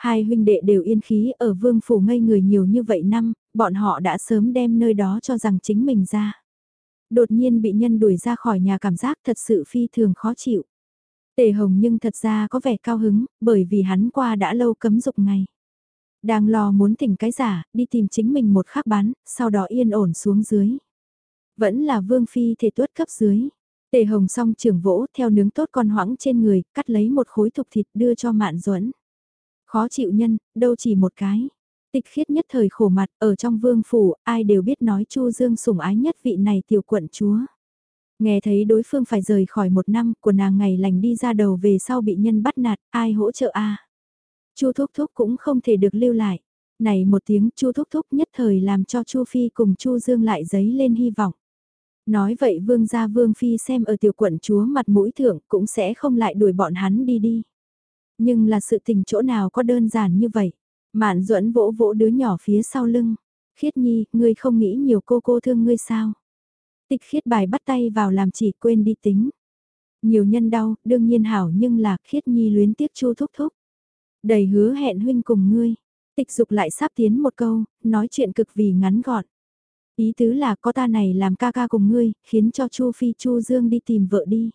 Speaker 1: Hai huynh đệ đều yên khí ở vương phủ ngây người nhiều như vậy năm, bọn họ đã sớm đem nơi đó cho rằng chính mình ra. Đột nhiên bị nhân đuổi ra khỏi nhà cảm giác thật sự phi thường khó chịu. Tề Hồng nhưng thật ra có vẻ cao hứng, bởi vì hắn qua đã lâu cấm dục ngày. Đang lo muốn tỉnh cái giả, đi tìm chính mình một khắc bán, sau đó yên ổn xuống dưới. Vẫn là vương phi thể tuất cấp dưới. Tề hồng song trưởng vỗ theo nướng tốt con hoãng trên người, cắt lấy một khối thục thịt đưa cho mạn duẫn Khó chịu nhân, đâu chỉ một cái. Tịch khiết nhất thời khổ mặt, ở trong vương phủ, ai đều biết nói Chu Dương sủng ái nhất vị này tiểu quận chúa. Nghe thấy đối phương phải rời khỏi một năm, của nàng ngày lành đi ra đầu về sau bị nhân bắt nạt, ai hỗ trợ a Chu Thúc Thúc cũng không thể được lưu lại. Này một tiếng Chu Thúc Thúc nhất thời làm cho Chu Phi cùng Chu Dương lại giấy lên hy vọng. Nói vậy vương gia vương phi xem ở tiểu quận chúa mặt mũi thượng cũng sẽ không lại đuổi bọn hắn đi đi. Nhưng là sự tình chỗ nào có đơn giản như vậy. Mạn duẫn vỗ vỗ đứa nhỏ phía sau lưng. Khiết nhi, ngươi không nghĩ nhiều cô cô thương ngươi sao? Tịch khiết bài bắt tay vào làm chỉ quên đi tính. Nhiều nhân đau, đương nhiên hảo nhưng là khiết nhi luyến tiếc chu thúc thúc. Đầy hứa hẹn huynh cùng ngươi. Tịch dục lại sắp tiến một câu, nói chuyện cực vì ngắn gọn. Ý tứ là có ta này làm ca ca cùng ngươi, khiến cho Chu Phi Chu Dương đi tìm vợ đi.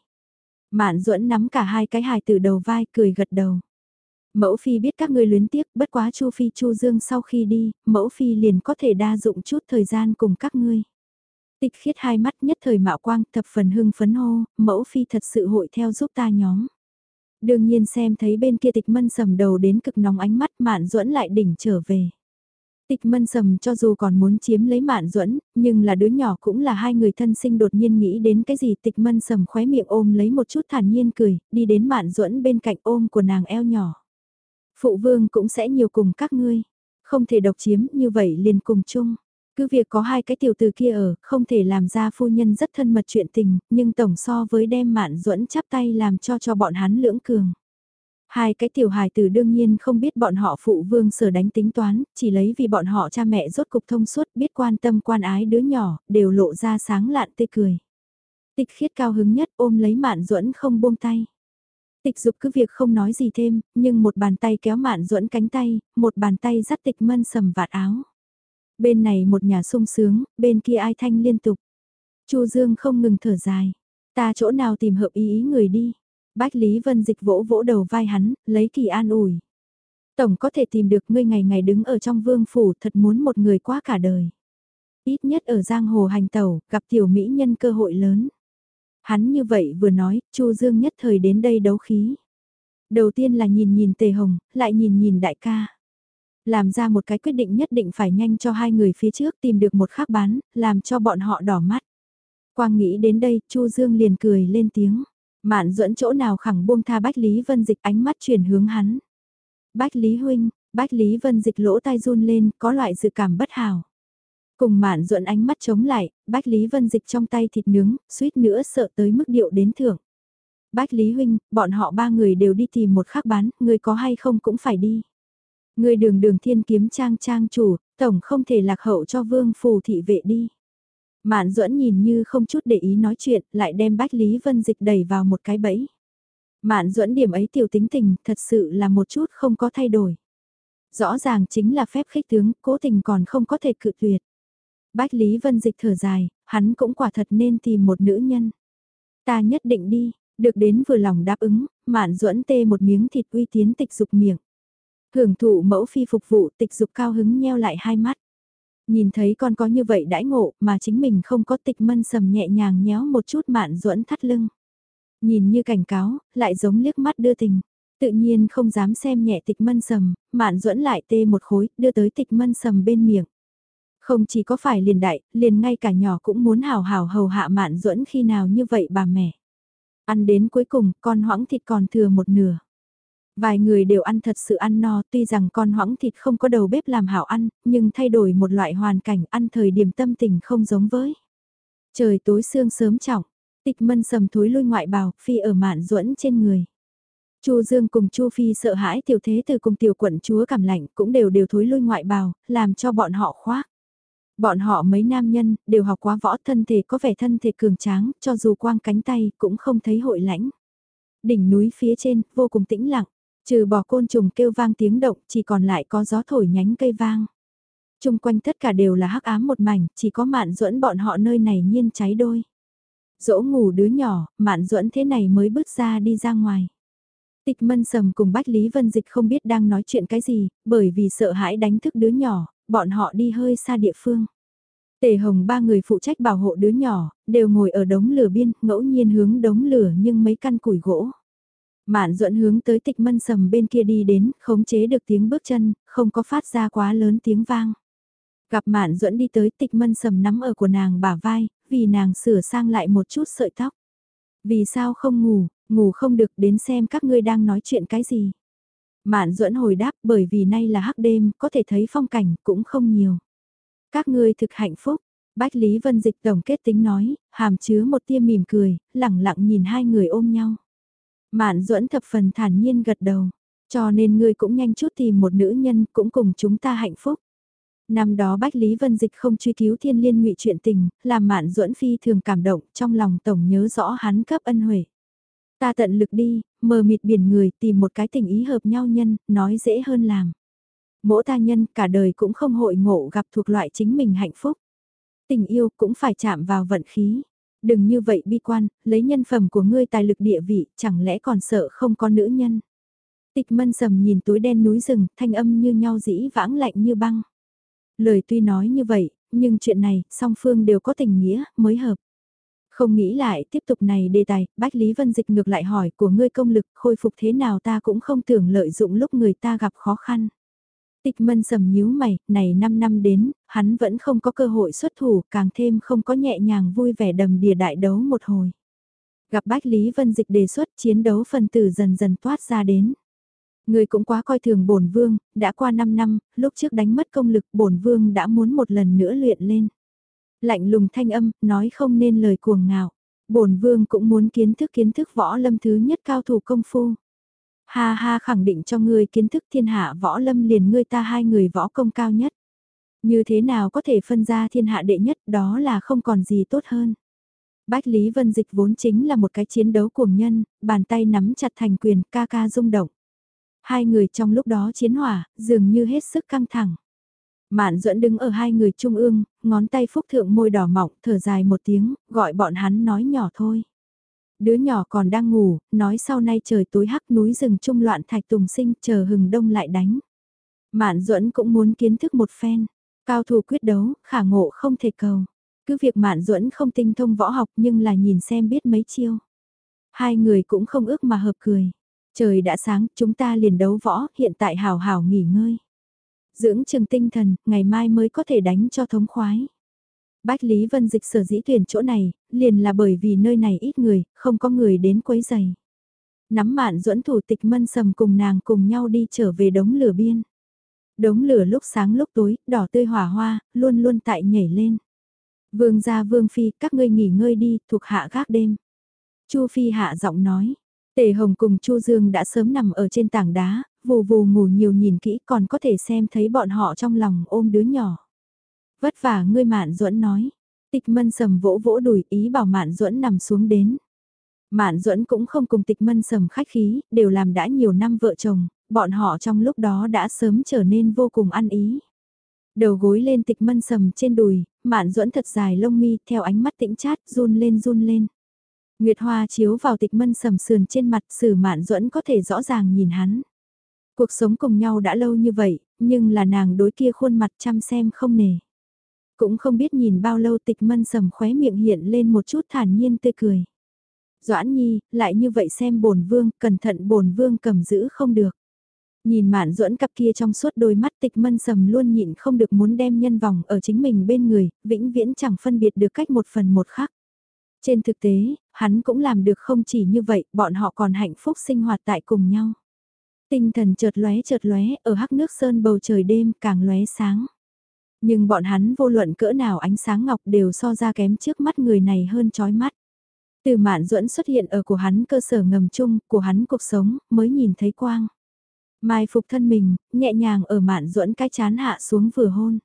Speaker 1: Mạn duẫn nắm cả hai cái hài từ đầu vai cười gật đầu. Mẫu phi biết các ngươi luyến tiếc, bất quá Chu Phi Chu Dương sau khi đi, mẫu phi liền có thể đa dụng chút thời gian cùng các ngươi. Tịch khiết hai mắt nhất thời mạo quang thập phần hưng phấn hô, mẫu phi thật sự hội theo giúp ta nhóm. Đương nhiên xem thấy bên kia tịch mân sầm đầu đến cực nóng ánh mắt mạn duẫn lại đỉnh trở về. Tịch mân sầm cho dù còn muốn chiếm lấy mạn duẫn nhưng là đứa nhỏ cũng là hai người thân sinh đột nhiên nghĩ đến cái gì tịch mân sầm khóe miệng ôm lấy một chút thản nhiên cười, đi đến mạn duẫn bên cạnh ôm của nàng eo nhỏ. Phụ vương cũng sẽ nhiều cùng các ngươi, không thể độc chiếm như vậy liền cùng chung. Cứ việc có hai cái tiểu từ kia ở, không thể làm ra phu nhân rất thân mật chuyện tình, nhưng tổng so với đem mạn duẫn chắp tay làm cho cho bọn hắn lưỡng cường. Hai cái tiểu hài tử đương nhiên không biết bọn họ phụ vương sở đánh tính toán, chỉ lấy vì bọn họ cha mẹ rốt cục thông suốt biết quan tâm quan ái đứa nhỏ, đều lộ ra sáng lạn tươi cười. Tịch khiết cao hứng nhất ôm lấy mạn duẫn không buông tay. Tịch dục cứ việc không nói gì thêm, nhưng một bàn tay kéo mạn duẫn cánh tay, một bàn tay dắt tịch mân sầm vạt áo. Bên này một nhà sung sướng, bên kia ai thanh liên tục. Chu Dương không ngừng thở dài. Ta chỗ nào tìm hợp ý ý người đi. Bách Lý Vân Dịch vỗ vỗ đầu vai hắn, lấy kỳ an ủi. Tổng có thể tìm được ngươi ngày ngày đứng ở trong vương phủ thật muốn một người qua cả đời. Ít nhất ở giang hồ hành tẩu, gặp tiểu mỹ nhân cơ hội lớn. Hắn như vậy vừa nói, Chu Dương nhất thời đến đây đấu khí. Đầu tiên là nhìn nhìn Tề Hồng, lại nhìn nhìn đại ca. Làm ra một cái quyết định nhất định phải nhanh cho hai người phía trước tìm được một khác bán, làm cho bọn họ đỏ mắt. Quang nghĩ đến đây, Chu Dương liền cười lên tiếng. Mạn duẫn chỗ nào khẳng buông tha Bách Lý Vân Dịch ánh mắt chuyển hướng hắn. Bách Lý Huynh, Bách Lý Vân Dịch lỗ tai run lên, có loại dự cảm bất hảo. Cùng mạn duẫn ánh mắt chống lại, Bách Lý Vân Dịch trong tay thịt nướng, suýt nữa sợ tới mức điệu đến thưởng. Bách Lý Huynh, bọn họ ba người đều đi tìm một khắc bán, người có hay không cũng phải đi. Người đường đường thiên kiếm trang trang chủ, tổng không thể lạc hậu cho vương phù thị vệ đi. Mạn duẫn nhìn như không chút để ý nói chuyện, lại đem Bách Lý Vân Dịch đẩy vào một cái bẫy. Mạn duẫn điểm ấy tiểu tính tình, thật sự là một chút không có thay đổi. Rõ ràng chính là phép khích tướng, cố tình còn không có thể cự tuyệt. Bách Lý Vân Dịch thở dài, hắn cũng quả thật nên tìm một nữ nhân. Ta nhất định đi, được đến vừa lòng đáp ứng, mạn duẫn tê một miếng thịt uy tiến tịch dục miệng. Hưởng thụ mẫu phi phục vụ tịch dục cao hứng nheo lại hai mắt. Nhìn thấy con có như vậy đãi ngộ mà chính mình không có tịch mân sầm nhẹ nhàng nhéo một chút mạn duẫn thắt lưng. Nhìn như cảnh cáo, lại giống liếc mắt đưa tình. Tự nhiên không dám xem nhẹ tịch mân sầm, mạn duẫn lại tê một khối, đưa tới tịch mân sầm bên miệng. Không chỉ có phải liền đại, liền ngay cả nhỏ cũng muốn hào hào hầu hạ mạn duẫn khi nào như vậy bà mẹ. Ăn đến cuối cùng, con hoãng thịt còn thừa một nửa. Vài người đều ăn thật sự ăn no, tuy rằng con hoãng thịt không có đầu bếp làm hảo ăn, nhưng thay đổi một loại hoàn cảnh ăn thời điểm tâm tình không giống với. Trời tối sương sớm trọng, tịch mân sầm thối lui ngoại bào, phi ở mạn duẫn trên người. Chu Dương cùng Chu Phi sợ hãi tiểu thế từ cùng tiểu quận chúa cảm lạnh cũng đều đều thối lui ngoại bào, làm cho bọn họ khoác. Bọn họ mấy nam nhân, đều học quá võ thân thể có vẻ thân thể cường tráng, cho dù quang cánh tay cũng không thấy hội lãnh. Đỉnh núi phía trên, vô cùng tĩnh lặng. Trừ bỏ côn trùng kêu vang tiếng động, chỉ còn lại có gió thổi nhánh cây vang. Trung quanh tất cả đều là hắc ám một mảnh, chỉ có mạn duẫn bọn họ nơi này nhiên cháy đôi. Dỗ ngủ đứa nhỏ, mạn duẫn thế này mới bước ra đi ra ngoài. Tịch mân sầm cùng Bách Lý Vân Dịch không biết đang nói chuyện cái gì, bởi vì sợ hãi đánh thức đứa nhỏ, bọn họ đi hơi xa địa phương. Tề Hồng ba người phụ trách bảo hộ đứa nhỏ, đều ngồi ở đống lửa biên, ngẫu nhiên hướng đống lửa nhưng mấy căn củi gỗ. Mạn duẫn hướng tới tịch mân sầm bên kia đi đến, khống chế được tiếng bước chân, không có phát ra quá lớn tiếng vang. Gặp mạn duẫn đi tới tịch mân sầm nắm ở của nàng bả vai, vì nàng sửa sang lại một chút sợi tóc. Vì sao không ngủ, ngủ không được đến xem các ngươi đang nói chuyện cái gì. Mạn duẫn hồi đáp bởi vì nay là hắc đêm, có thể thấy phong cảnh cũng không nhiều. Các ngươi thực hạnh phúc, Bách Lý Vân Dịch tổng kết tính nói, hàm chứa một tia mỉm cười, lẳng lặng nhìn hai người ôm nhau. Mạn duẫn thập phần thản nhiên gật đầu, cho nên ngươi cũng nhanh chút tìm một nữ nhân cũng cùng chúng ta hạnh phúc. Năm đó Bách Lý Vân Dịch không truy cứu thiên liên ngụy chuyện tình, làm mạn duẫn phi thường cảm động trong lòng tổng nhớ rõ hắn cấp ân huệ. Ta tận lực đi, mờ mịt biển người tìm một cái tình ý hợp nhau nhân, nói dễ hơn làm. Mỗi ta nhân cả đời cũng không hội ngộ gặp thuộc loại chính mình hạnh phúc. Tình yêu cũng phải chạm vào vận khí. Đừng như vậy bi quan, lấy nhân phẩm của ngươi tài lực địa vị, chẳng lẽ còn sợ không có nữ nhân. Tịch mân sầm nhìn túi đen núi rừng, thanh âm như nhau dĩ vãng lạnh như băng. Lời tuy nói như vậy, nhưng chuyện này, song phương đều có tình nghĩa, mới hợp. Không nghĩ lại tiếp tục này đề tài, Bách Lý Vân Dịch ngược lại hỏi của ngươi công lực khôi phục thế nào ta cũng không tưởng lợi dụng lúc người ta gặp khó khăn. Tịch mân sầm nhíu mày, này 5 năm đến, hắn vẫn không có cơ hội xuất thủ, càng thêm không có nhẹ nhàng vui vẻ đầm đìa đại đấu một hồi. Gặp Bách Lý Vân Dịch đề xuất chiến đấu phần tử dần dần toát ra đến. Người cũng quá coi thường bổn vương, đã qua 5 năm, lúc trước đánh mất công lực bổn vương đã muốn một lần nữa luyện lên. Lạnh lùng thanh âm, nói không nên lời cuồng ngạo. Bổn vương cũng muốn kiến thức kiến thức võ lâm thứ nhất cao thủ công phu. Ha ha khẳng định cho ngươi kiến thức thiên hạ võ lâm liền ngươi ta hai người võ công cao nhất. Như thế nào có thể phân ra thiên hạ đệ nhất đó là không còn gì tốt hơn. Bách Lý Vân Dịch vốn chính là một cái chiến đấu cuồng nhân, bàn tay nắm chặt thành quyền ca ca rung động. Hai người trong lúc đó chiến hỏa, dường như hết sức căng thẳng. Mạn duẫn đứng ở hai người trung ương, ngón tay phúc thượng môi đỏ mọng, thở dài một tiếng, gọi bọn hắn nói nhỏ thôi. Đứa nhỏ còn đang ngủ, nói sau nay trời tối hắc núi rừng trung loạn thạch tùng sinh chờ hừng đông lại đánh. Mạn duẫn cũng muốn kiến thức một phen, cao thủ quyết đấu, khả ngộ không thể cầu. Cứ việc Mạn duẫn không tinh thông võ học nhưng là nhìn xem biết mấy chiêu. Hai người cũng không ước mà hợp cười. Trời đã sáng, chúng ta liền đấu võ, hiện tại hào hào nghỉ ngơi. Dưỡng trường tinh thần, ngày mai mới có thể đánh cho thống khoái. Bách Lý Vân Dịch sở dĩ tuyển chỗ này, liền là bởi vì nơi này ít người, không có người đến quấy giày. Nắm mạn duẫn thủ tịch mân sầm cùng nàng cùng nhau đi trở về đống lửa biên. Đống lửa lúc sáng lúc tối, đỏ tươi hỏa hoa, luôn luôn tại nhảy lên. Vương gia vương phi, các ngươi nghỉ ngơi đi, thuộc hạ gác đêm. Chu phi hạ giọng nói. Tề Hồng cùng Chu Dương đã sớm nằm ở trên tảng đá, vù vù ngủ nhiều nhìn kỹ còn có thể xem thấy bọn họ trong lòng ôm đứa nhỏ. Vất vả ngươi Mạn Duẫn nói. Tịch Mân Sầm vỗ vỗ đùi ý bảo Mạn Duẫn nằm xuống đến. Mạn Duẫn cũng không cùng Tịch Mân Sầm khách khí, đều làm đã nhiều năm vợ chồng, bọn họ trong lúc đó đã sớm trở nên vô cùng ăn ý. Đầu gối lên Tịch Mân Sầm trên đùi, Mạn Duẫn thật dài lông mi theo ánh mắt tĩnh chát run lên run lên. Nguyệt Hoa chiếu vào Tịch Mân Sầm sườn trên mặt, Sử Mạn Duẫn có thể rõ ràng nhìn hắn. Cuộc sống cùng nhau đã lâu như vậy, nhưng là nàng đối kia khuôn mặt chăm xem không nề. Cũng không biết nhìn bao lâu tịch mân sầm khóe miệng hiện lên một chút thản nhiên tươi cười. Doãn nhi, lại như vậy xem bổn vương, cẩn thận bổn vương cầm giữ không được. Nhìn mạn duẫn cặp kia trong suốt đôi mắt tịch mân sầm luôn nhịn không được muốn đem nhân vòng ở chính mình bên người, vĩnh viễn chẳng phân biệt được cách một phần một khác. Trên thực tế, hắn cũng làm được không chỉ như vậy, bọn họ còn hạnh phúc sinh hoạt tại cùng nhau. Tinh thần chợt lóe chợt lóe ở hắc nước sơn bầu trời đêm càng lóe sáng. Nhưng bọn hắn vô luận cỡ nào ánh sáng ngọc đều so ra kém trước mắt người này hơn chói mắt. Từ mạn duẫn xuất hiện ở của hắn cơ sở ngầm chung, của hắn cuộc sống, mới nhìn thấy quang. Mai phục thân mình, nhẹ nhàng ở mạn duẫn cái chán hạ xuống vừa hôn.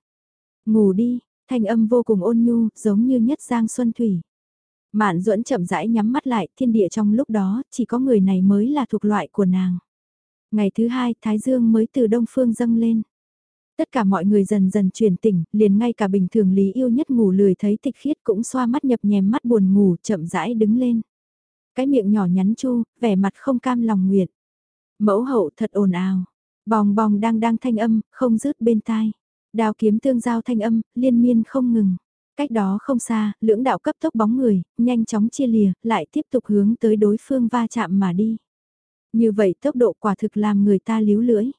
Speaker 1: Ngủ đi, thanh âm vô cùng ôn nhu, giống như nhất giang xuân thủy. Mạn duẫn chậm rãi nhắm mắt lại, thiên địa trong lúc đó, chỉ có người này mới là thuộc loại của nàng. Ngày thứ hai, Thái Dương mới từ đông phương dâng lên. Tất cả mọi người dần dần chuyển tỉnh, liền ngay cả bình thường lý yêu nhất ngủ lười thấy tịch khiết cũng xoa mắt nhập nhèm mắt buồn ngủ chậm rãi đứng lên. Cái miệng nhỏ nhắn chu, vẻ mặt không cam lòng nguyện. Mẫu hậu thật ồn ào. Bòng bòng đang đang thanh âm, không dứt bên tai. Đào kiếm tương giao thanh âm, liên miên không ngừng. Cách đó không xa, lưỡng đạo cấp tốc bóng người, nhanh chóng chia lìa, lại tiếp tục hướng tới đối phương va chạm mà đi. Như vậy tốc độ quả thực làm người ta líu lưỡi.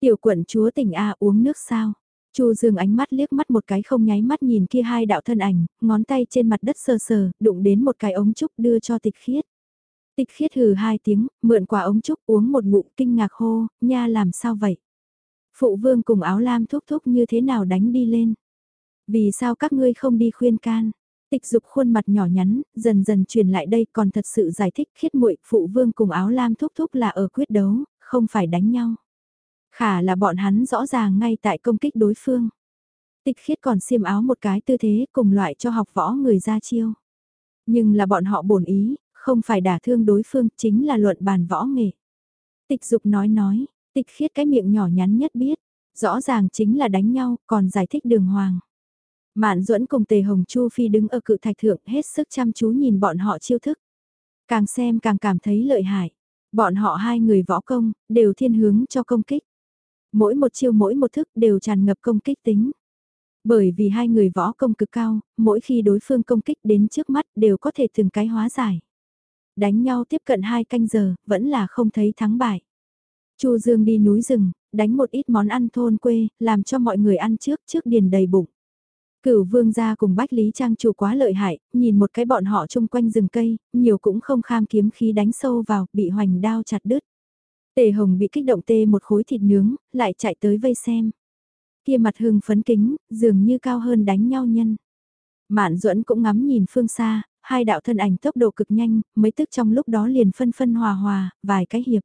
Speaker 1: Tiểu quận chúa tỉnh A uống nước sao? Chu Dương ánh mắt liếc mắt một cái không nháy mắt nhìn kia hai đạo thân ảnh, ngón tay trên mặt đất sờ sờ, đụng đến một cái ống trúc đưa cho tịch khiết. Tịch khiết hừ hai tiếng, mượn quả ống trúc uống một ngụm kinh ngạc hô, nha làm sao vậy? Phụ vương cùng áo lam thúc thúc như thế nào đánh đi lên? Vì sao các ngươi không đi khuyên can? Tịch dục khuôn mặt nhỏ nhắn, dần dần truyền lại đây còn thật sự giải thích khiết muội phụ vương cùng áo lam thúc thúc là ở quyết đấu, không phải đánh nhau. Khả là bọn hắn rõ ràng ngay tại công kích đối phương. Tịch khiết còn xiêm áo một cái tư thế cùng loại cho học võ người ra chiêu. Nhưng là bọn họ bổn ý, không phải đả thương đối phương chính là luận bàn võ nghệ. Tịch dục nói nói, tịch khiết cái miệng nhỏ nhắn nhất biết, rõ ràng chính là đánh nhau còn giải thích đường hoàng. Mạn duẫn cùng tề hồng chu phi đứng ở cự thạch thượng hết sức chăm chú nhìn bọn họ chiêu thức. Càng xem càng cảm thấy lợi hại. Bọn họ hai người võ công, đều thiên hướng cho công kích. Mỗi một chiêu mỗi một thức đều tràn ngập công kích tính. Bởi vì hai người võ công cực cao, mỗi khi đối phương công kích đến trước mắt đều có thể từng cái hóa giải. Đánh nhau tiếp cận hai canh giờ, vẫn là không thấy thắng bại. Chu Dương đi núi rừng, đánh một ít món ăn thôn quê, làm cho mọi người ăn trước trước điền đầy bụng. Cửu vương gia cùng Bách Lý Trang chủ quá lợi hại, nhìn một cái bọn họ chung quanh rừng cây, nhiều cũng không kham kiếm khí đánh sâu vào, bị hoành đao chặt đứt. Tề Hồng bị kích động tê một khối thịt nướng, lại chạy tới vây xem. Kia mặt hưng phấn kính, dường như cao hơn đánh nhau nhân. Mạn duẫn cũng ngắm nhìn phương xa, hai đạo thân ảnh tốc độ cực nhanh, mấy tức trong lúc đó liền phân phân hòa hòa, vài cái hiệp.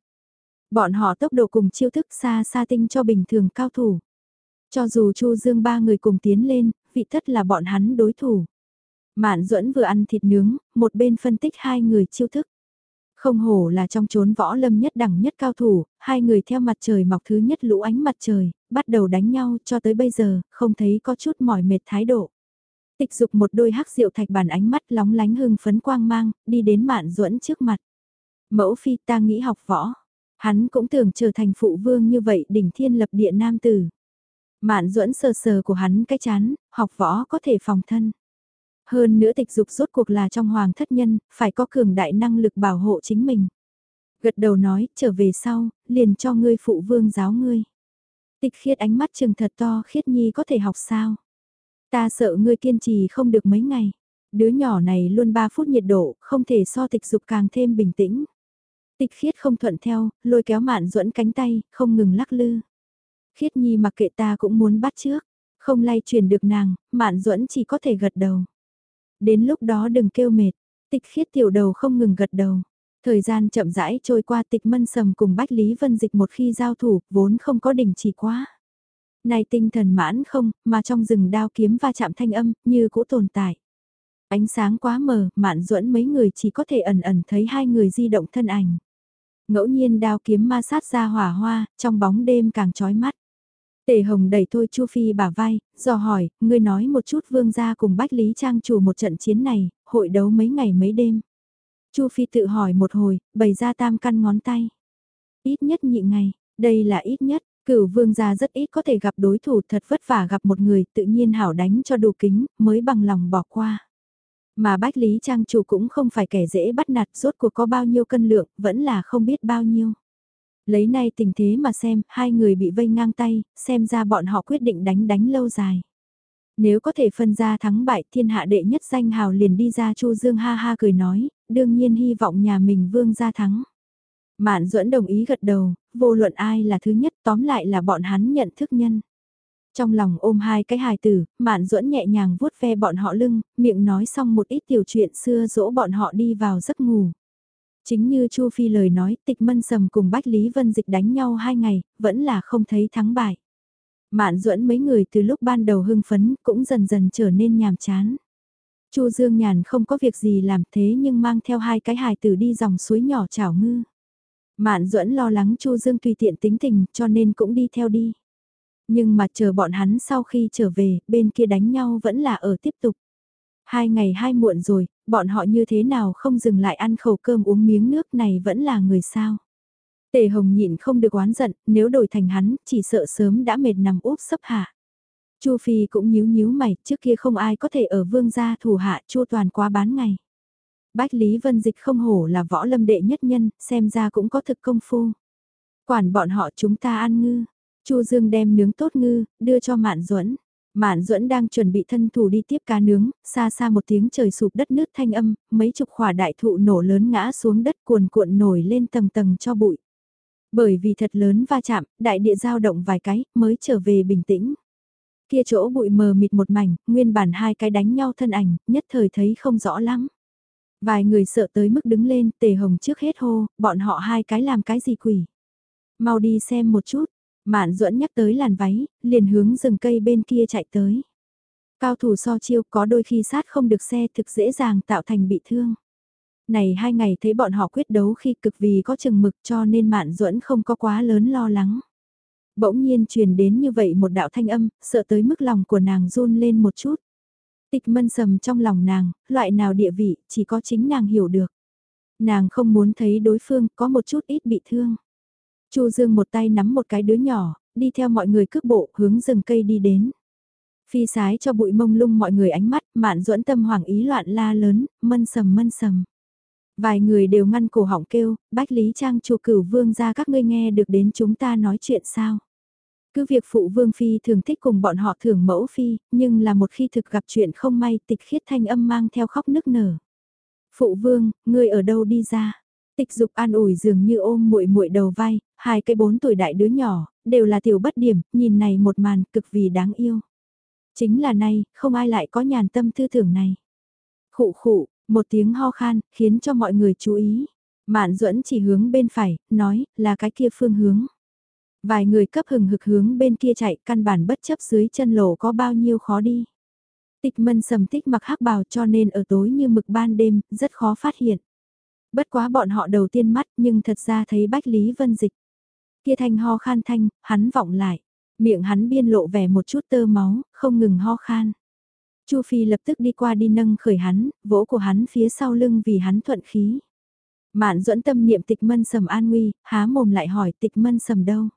Speaker 1: Bọn họ tốc độ cùng chiêu thức xa xa tinh cho bình thường cao thủ. Cho dù Chu Dương ba người cùng tiến lên, vị thất là bọn hắn đối thủ. Mạn duẫn vừa ăn thịt nướng, một bên phân tích hai người chiêu thức. Không hổ là trong chốn võ lâm nhất đẳng nhất cao thủ, hai người theo mặt trời mọc thứ nhất lũ ánh mặt trời, bắt đầu đánh nhau cho tới bây giờ, không thấy có chút mỏi mệt thái độ. Tịch dục một đôi hắc rượu thạch bàn ánh mắt lóng lánh hưng phấn quang mang, đi đến mạn duẫn trước mặt. Mẫu phi ta nghĩ học võ. Hắn cũng tưởng trở thành phụ vương như vậy đỉnh thiên lập địa nam tử. Mạn duẫn sờ sờ của hắn cái chán, học võ có thể phòng thân. Hơn nữa tịch dục rốt cuộc là trong hoàng thất nhân, phải có cường đại năng lực bảo hộ chính mình. Gật đầu nói, trở về sau, liền cho ngươi phụ vương giáo ngươi. Tịch khiết ánh mắt trừng thật to khiết nhi có thể học sao. Ta sợ ngươi kiên trì không được mấy ngày. Đứa nhỏ này luôn 3 phút nhiệt độ, không thể so tịch dục càng thêm bình tĩnh. Tịch khiết không thuận theo, lôi kéo mạn duẫn cánh tay, không ngừng lắc lư. Khiết nhi mặc kệ ta cũng muốn bắt trước, không lay truyền được nàng, mạn duẫn chỉ có thể gật đầu. Đến lúc đó đừng kêu mệt, tịch khiết tiểu đầu không ngừng gật đầu. Thời gian chậm rãi trôi qua tịch mân sầm cùng Bách Lý Vân Dịch một khi giao thủ, vốn không có đỉnh chỉ quá. Này tinh thần mãn không, mà trong rừng đao kiếm va chạm thanh âm, như cũ tồn tại. Ánh sáng quá mờ, mạn duẫn mấy người chỉ có thể ẩn ẩn thấy hai người di động thân ảnh. Ngẫu nhiên đao kiếm ma sát ra hỏa hoa, trong bóng đêm càng trói mắt. Tề Hồng đẩy thôi Chu Phi bả vai, dò hỏi, ngươi nói một chút vương gia cùng Bách Lý Trang chủ một trận chiến này, hội đấu mấy ngày mấy đêm. Chu Phi tự hỏi một hồi, bày ra tam căn ngón tay. Ít nhất nhị ngày, đây là ít nhất, cửu vương gia rất ít có thể gặp đối thủ thật vất vả gặp một người tự nhiên hảo đánh cho đủ kính, mới bằng lòng bỏ qua. Mà Bách Lý Trang chủ cũng không phải kẻ dễ bắt nạt rốt cuộc có bao nhiêu cân lượng, vẫn là không biết bao nhiêu. Lấy nay tình thế mà xem, hai người bị vây ngang tay, xem ra bọn họ quyết định đánh đánh lâu dài. Nếu có thể phân ra thắng bại thiên hạ đệ nhất danh hào liền đi ra Chu Dương ha ha cười nói, đương nhiên hy vọng nhà mình vương ra thắng. Mạn duẫn đồng ý gật đầu, vô luận ai là thứ nhất tóm lại là bọn hắn nhận thức nhân. Trong lòng ôm hai cái hài tử, Mạn duẫn nhẹ nhàng vuốt ve bọn họ lưng, miệng nói xong một ít tiểu chuyện xưa dỗ bọn họ đi vào giấc ngủ. Chính như Chu Phi lời nói, tịch mân sầm cùng Bách Lý Vân Dịch đánh nhau hai ngày, vẫn là không thấy thắng bại. Mạn duẫn mấy người từ lúc ban đầu hưng phấn cũng dần dần trở nên nhàm chán. Chu Dương Nhàn không có việc gì làm thế nhưng mang theo hai cái hài tử đi dòng suối nhỏ chảo ngư. Mạn duẫn lo lắng Chu Dương tùy tiện tính tình cho nên cũng đi theo đi. Nhưng mà chờ bọn hắn sau khi trở về, bên kia đánh nhau vẫn là ở tiếp tục. Hai ngày hai muộn rồi, bọn họ như thế nào không dừng lại ăn khẩu cơm uống miếng nước này vẫn là người sao. Tề Hồng nhịn không được oán giận, nếu đổi thành hắn, chỉ sợ sớm đã mệt nằm úp sấp hạ. Chu Phi cũng nhíu nhíu mày, trước kia không ai có thể ở vương gia thủ hạ Chu toàn quá bán ngày. Bách Lý Vân Dịch không hổ là võ lâm đệ nhất nhân, xem ra cũng có thực công phu. Quản bọn họ chúng ta ăn ngư. Chu Dương đem nướng tốt ngư, đưa cho Mạn Duẫn. Mạn Duẫn đang chuẩn bị thân thủ đi tiếp cá nướng, xa xa một tiếng trời sụp đất nước thanh âm, mấy chục khỏa đại thụ nổ lớn ngã xuống đất cuồn cuộn nổi lên tầng tầng cho bụi. Bởi vì thật lớn va chạm, đại địa giao động vài cái, mới trở về bình tĩnh. Kia chỗ bụi mờ mịt một mảnh, nguyên bản hai cái đánh nhau thân ảnh, nhất thời thấy không rõ lắm. Vài người sợ tới mức đứng lên, tề hồng trước hết hô, bọn họ hai cái làm cái gì quỷ. Mau đi xem một chút, mạn duẫn nhắc tới làn váy, liền hướng rừng cây bên kia chạy tới. Cao thủ so chiêu có đôi khi sát không được xe thực dễ dàng tạo thành bị thương. Này hai ngày thấy bọn họ quyết đấu khi cực vì có chừng mực cho nên mạn duẫn không có quá lớn lo lắng. Bỗng nhiên truyền đến như vậy một đạo thanh âm, sợ tới mức lòng của nàng run lên một chút. Tịch mân sầm trong lòng nàng, loại nào địa vị, chỉ có chính nàng hiểu được. Nàng không muốn thấy đối phương có một chút ít bị thương. Chu Dương một tay nắm một cái đứa nhỏ, đi theo mọi người cước bộ hướng rừng cây đi đến. Phi sái cho bụi mông lung mọi người ánh mắt, mạn duẫn tâm hoảng ý loạn la lớn, mân sầm mân sầm. Vài người đều ngăn cổ họng kêu, bách lý trang chủ cửu vương ra các ngươi nghe được đến chúng ta nói chuyện sao. Cứ việc phụ vương phi thường thích cùng bọn họ thưởng mẫu phi, nhưng là một khi thực gặp chuyện không may tịch khiết thanh âm mang theo khóc nức nở. Phụ vương, ngươi ở đâu đi ra? Tịch dục an ủi dường như ôm muội muội đầu vai, hai cái bốn tuổi đại đứa nhỏ, đều là tiểu bất điểm, nhìn này một màn cực vì đáng yêu. Chính là nay, không ai lại có nhàn tâm tư tưởng này. Khụ khụ, một tiếng ho khan, khiến cho mọi người chú ý. Mạn duẫn chỉ hướng bên phải, nói, là cái kia phương hướng. Vài người cấp hừng hực hướng bên kia chạy, căn bản bất chấp dưới chân lỗ có bao nhiêu khó đi. Tịch mân sầm tích mặc hắc bào cho nên ở tối như mực ban đêm, rất khó phát hiện. Bất quá bọn họ đầu tiên mắt nhưng thật ra thấy Bách Lý Vân Dịch. Kia thanh ho khan thanh, hắn vọng lại. Miệng hắn biên lộ vẻ một chút tơ máu, không ngừng ho khan. Chu Phi lập tức đi qua đi nâng khởi hắn, vỗ của hắn phía sau lưng vì hắn thuận khí. Mạn duẫn tâm niệm tịch mân sầm an nguy, há mồm lại hỏi tịch mân sầm đâu.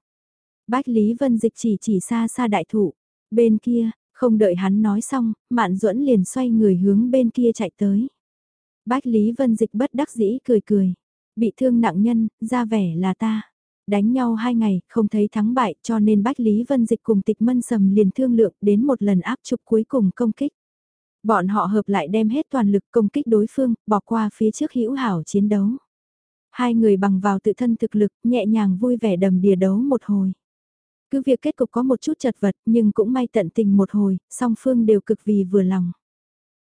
Speaker 1: Bách Lý Vân Dịch chỉ chỉ xa xa đại thụ. Bên kia, không đợi hắn nói xong, Mạn Duẫn liền xoay người hướng bên kia chạy tới. Bách Lý Vân Dịch bất đắc dĩ cười cười. Bị thương nặng nhân, ra vẻ là ta. Đánh nhau hai ngày, không thấy thắng bại cho nên Bách Lý Vân Dịch cùng tịch mân sầm liền thương lượng đến một lần áp trục cuối cùng công kích. Bọn họ hợp lại đem hết toàn lực công kích đối phương, bỏ qua phía trước hữu hảo chiến đấu. Hai người bằng vào tự thân thực lực, nhẹ nhàng vui vẻ đầm đìa đấu một hồi. Cứ việc kết cục có một chút chật vật nhưng cũng may tận tình một hồi, song phương đều cực vì vừa lòng.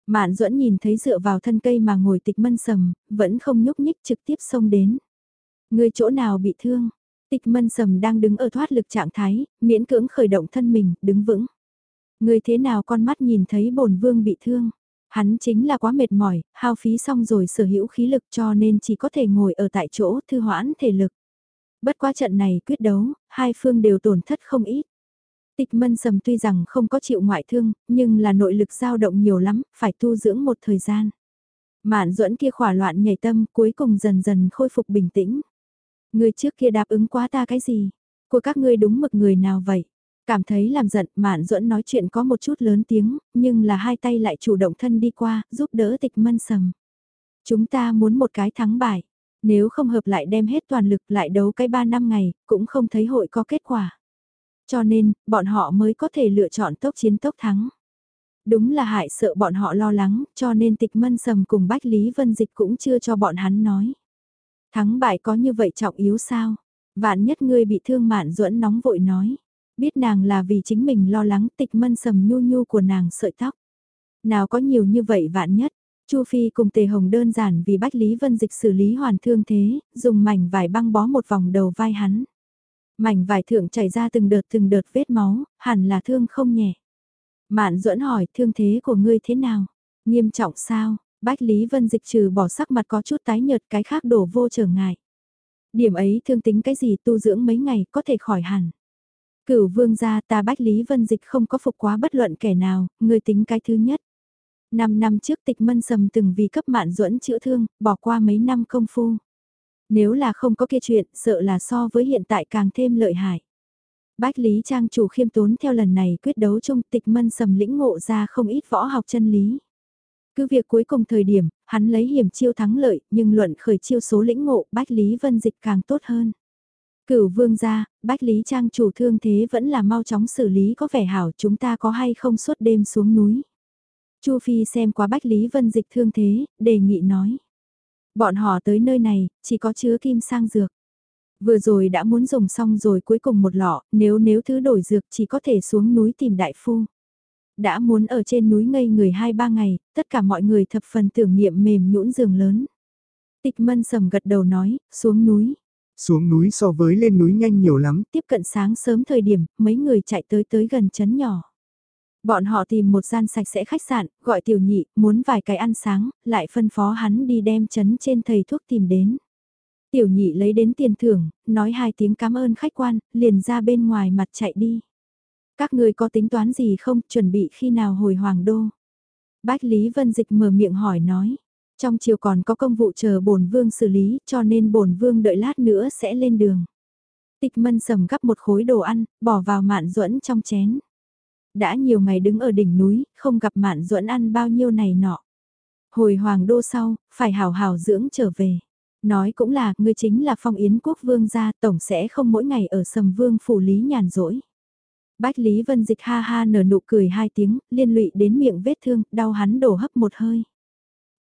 Speaker 1: Mạn duẫn nhìn thấy dựa vào thân cây mà ngồi tịch mân sầm, vẫn không nhúc nhích trực tiếp xông đến. Người chỗ nào bị thương? Tịch mân sầm đang đứng ở thoát lực trạng thái, miễn cưỡng khởi động thân mình, đứng vững. Người thế nào con mắt nhìn thấy bổn vương bị thương? Hắn chính là quá mệt mỏi, hao phí xong rồi sở hữu khí lực cho nên chỉ có thể ngồi ở tại chỗ thư hoãn thể lực. Bất qua trận này quyết đấu, hai phương đều tổn thất không ít. Tịch mân sầm tuy rằng không có chịu ngoại thương, nhưng là nội lực dao động nhiều lắm, phải tu dưỡng một thời gian. Mạn duẫn kia khỏa loạn nhảy tâm cuối cùng dần dần khôi phục bình tĩnh. Người trước kia đáp ứng quá ta cái gì? Của các ngươi đúng mực người nào vậy? Cảm thấy làm giận, Mạn Duẫn nói chuyện có một chút lớn tiếng, nhưng là hai tay lại chủ động thân đi qua, giúp đỡ tịch mân sầm. Chúng ta muốn một cái thắng bại. Nếu không hợp lại đem hết toàn lực lại đấu cái ba năm ngày, cũng không thấy hội có kết quả. Cho nên, bọn họ mới có thể lựa chọn tốc chiến tốc thắng. Đúng là hại sợ bọn họ lo lắng, cho nên tịch mân sầm cùng Bách Lý Vân Dịch cũng chưa cho bọn hắn nói. Thắng bại có như vậy trọng yếu sao? Vạn nhất ngươi bị thương mạn duẫn nóng vội nói. Biết nàng là vì chính mình lo lắng tịch mân sầm nhu nhu của nàng sợi tóc. Nào có nhiều như vậy vạn nhất, Chu Phi cùng Tề Hồng đơn giản vì Bách Lý Vân Dịch xử lý hoàn thương thế, dùng mảnh vải băng bó một vòng đầu vai hắn. Mảnh vải thượng chảy ra từng đợt từng đợt vết máu, hẳn là thương không nhẹ. Mạn duẫn hỏi thương thế của ngươi thế nào? Nghiêm trọng sao? Bách Lý Vân Dịch trừ bỏ sắc mặt có chút tái nhợt cái khác đổ vô trở ngại. Điểm ấy thương tính cái gì tu dưỡng mấy ngày có thể khỏi hẳn. Cửu vương gia ta Bách Lý Vân Dịch không có phục quá bất luận kẻ nào, người tính cái thứ nhất. Năm năm trước tịch mân sầm từng vì cấp mạn duẫn chữa thương, bỏ qua mấy năm công phu. Nếu là không có kia chuyện, sợ là so với hiện tại càng thêm lợi hại. Bách Lý Trang chủ khiêm tốn theo lần này quyết đấu chung tịch mân sầm lĩnh ngộ ra không ít võ học chân lý. Cứ việc cuối cùng thời điểm, hắn lấy hiểm chiêu thắng lợi, nhưng luận khởi chiêu số lĩnh ngộ Bách Lý Vân Dịch càng tốt hơn. Cửu vương gia, Bách Lý Trang chủ thương thế vẫn là mau chóng xử lý có vẻ hảo chúng ta có hay không suốt đêm xuống núi. Chu Phi xem qua Bách Lý Vân Dịch thương thế, đề nghị nói. Bọn họ tới nơi này, chỉ có chứa kim sang dược. Vừa rồi đã muốn dùng xong rồi cuối cùng một lọ, nếu nếu thứ đổi dược chỉ có thể xuống núi tìm đại phu. Đã muốn ở trên núi ngây người hai ba ngày, tất cả mọi người thập phần tưởng niệm mềm nhũn giường lớn. Tịch mân sầm gật đầu nói, xuống núi.
Speaker 2: Xuống núi so với lên núi nhanh nhiều lắm.
Speaker 1: Tiếp cận sáng sớm thời điểm, mấy người chạy tới tới gần chấn nhỏ. Bọn họ tìm một gian sạch sẽ khách sạn, gọi tiểu nhị, muốn vài cái ăn sáng, lại phân phó hắn đi đem chấn trên thầy thuốc tìm đến. Tiểu nhị lấy đến tiền thưởng, nói hai tiếng cảm ơn khách quan, liền ra bên ngoài mặt chạy đi. Các người có tính toán gì không, chuẩn bị khi nào hồi hoàng đô? Bách Lý Vân Dịch mở miệng hỏi nói. Trong chiều còn có công vụ chờ bổn vương xử lý, cho nên bổn vương đợi lát nữa sẽ lên đường. Tịch mân sầm gắp một khối đồ ăn, bỏ vào mạn duẫn trong chén. Đã nhiều ngày đứng ở đỉnh núi, không gặp mạn duẫn ăn bao nhiêu này nọ. Hồi hoàng đô sau, phải hào hào dưỡng trở về. Nói cũng là, ngươi chính là phong yến quốc vương gia, tổng sẽ không mỗi ngày ở sầm vương phủ lý nhàn rỗi. Bách Lý Vân Dịch ha ha nở nụ cười hai tiếng, liên lụy đến miệng vết thương, đau hắn đổ hấp một hơi.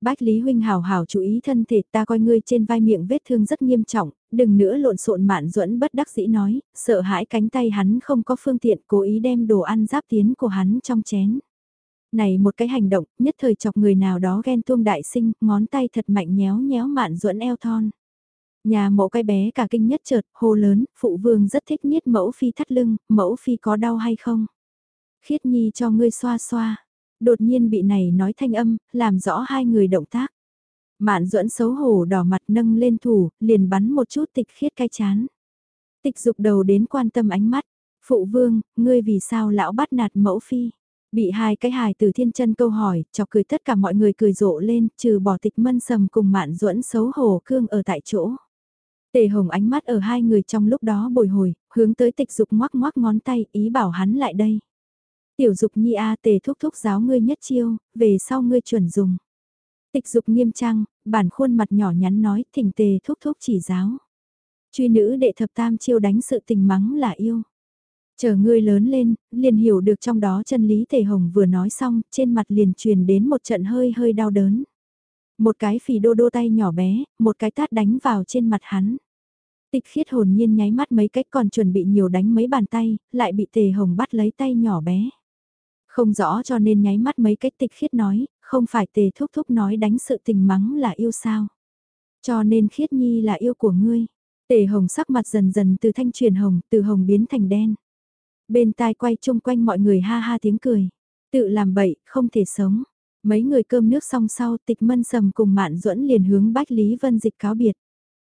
Speaker 1: Bách Lý Huynh hào hào chú ý thân thể ta coi ngươi trên vai miệng vết thương rất nghiêm trọng, đừng nữa lộn xộn mạn duẫn bất đắc dĩ nói, sợ hãi cánh tay hắn không có phương tiện cố ý đem đồ ăn giáp tiến của hắn trong chén. Này một cái hành động, nhất thời chọc người nào đó ghen tuông đại sinh, ngón tay thật mạnh nhéo nhéo mạn duẫn eo thon. Nhà mộ cái bé cả kinh nhất chợt, hô lớn, phụ vương rất thích niết mẫu phi thắt lưng, mẫu phi có đau hay không? Khiết nhi cho ngươi xoa xoa. Đột nhiên bị này nói thanh âm, làm rõ hai người động tác. Mạn duẫn xấu hổ đỏ mặt nâng lên thủ, liền bắn một chút tịch khiết cay chán. Tịch dục đầu đến quan tâm ánh mắt. Phụ vương, ngươi vì sao lão bắt nạt mẫu phi? Bị hai cái hài từ thiên chân câu hỏi, chọc cười tất cả mọi người cười rộ lên, trừ bỏ tịch mân sầm cùng mạn duẫn xấu hổ cương ở tại chỗ. Tề hồng ánh mắt ở hai người trong lúc đó bồi hồi, hướng tới tịch dục ngoắc ngoắc ngón tay, ý bảo hắn lại đây. Tiểu dục nhi a tề thúc thúc giáo ngươi nhất chiêu, về sau ngươi chuẩn dùng. Tịch dục nghiêm trang, bản khuôn mặt nhỏ nhắn nói, thỉnh tề thúc thúc chỉ giáo. Truy nữ đệ thập tam chiêu đánh sự tình mắng là yêu. Chờ ngươi lớn lên, liền hiểu được trong đó chân lý tề hồng vừa nói xong, trên mặt liền truyền đến một trận hơi hơi đau đớn. Một cái phì đô đô tay nhỏ bé, một cái tát đánh vào trên mặt hắn. Tịch khiết hồn nhiên nháy mắt mấy cách còn chuẩn bị nhiều đánh mấy bàn tay, lại bị tề hồng bắt lấy tay nhỏ bé. Không rõ cho nên nháy mắt mấy cách tịch khiết nói, không phải tề thúc thúc nói đánh sự tình mắng là yêu sao. Cho nên khiết nhi là yêu của ngươi. Tề hồng sắc mặt dần dần từ thanh truyền hồng, từ hồng biến thành đen. Bên tai quay chung quanh mọi người ha ha tiếng cười. Tự làm bậy, không thể sống. Mấy người cơm nước xong sau tịch mân sầm cùng mạn duẫn liền hướng Bách Lý Vân Dịch cáo biệt.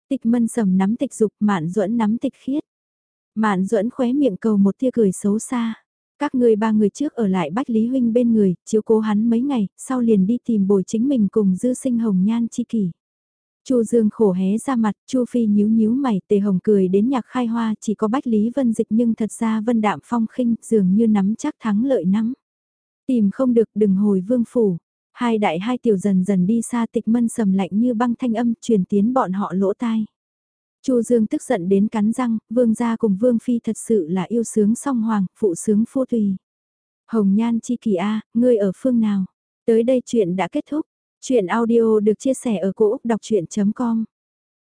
Speaker 1: Tịch mân sầm nắm tịch dục mạn duẫn nắm tịch khiết. Mạn duẫn khóe miệng cầu một tia cười xấu xa. Các người ba người trước ở lại Bách Lý Huynh bên người, chiếu cố hắn mấy ngày, sau liền đi tìm bồi chính mình cùng dư sinh hồng nhan chi kỷ. Chu Dương khổ hé ra mặt, Chu Phi nhíu nhíu mày, Tề Hồng cười đến nhạc khai hoa, chỉ có Bách Lý Vân Dịch nhưng thật ra Vân Đạm Phong khinh, dường như nắm chắc thắng lợi nắm. Tìm không được đừng hồi vương phủ. Hai đại hai tiểu dần dần đi xa tịch mân sầm lạnh như băng thanh âm truyền tiến bọn họ lỗ tai. Chu Dương tức giận đến cắn răng, vương gia cùng vương phi thật sự là yêu sướng song hoàng, phụ sướng phu tùy. Hồng Nhan Chi Kỳ A, ngươi ở phương nào? Tới đây chuyện đã kết thúc. Chuyện audio được chia sẻ ở cỗ đọc chuyện.com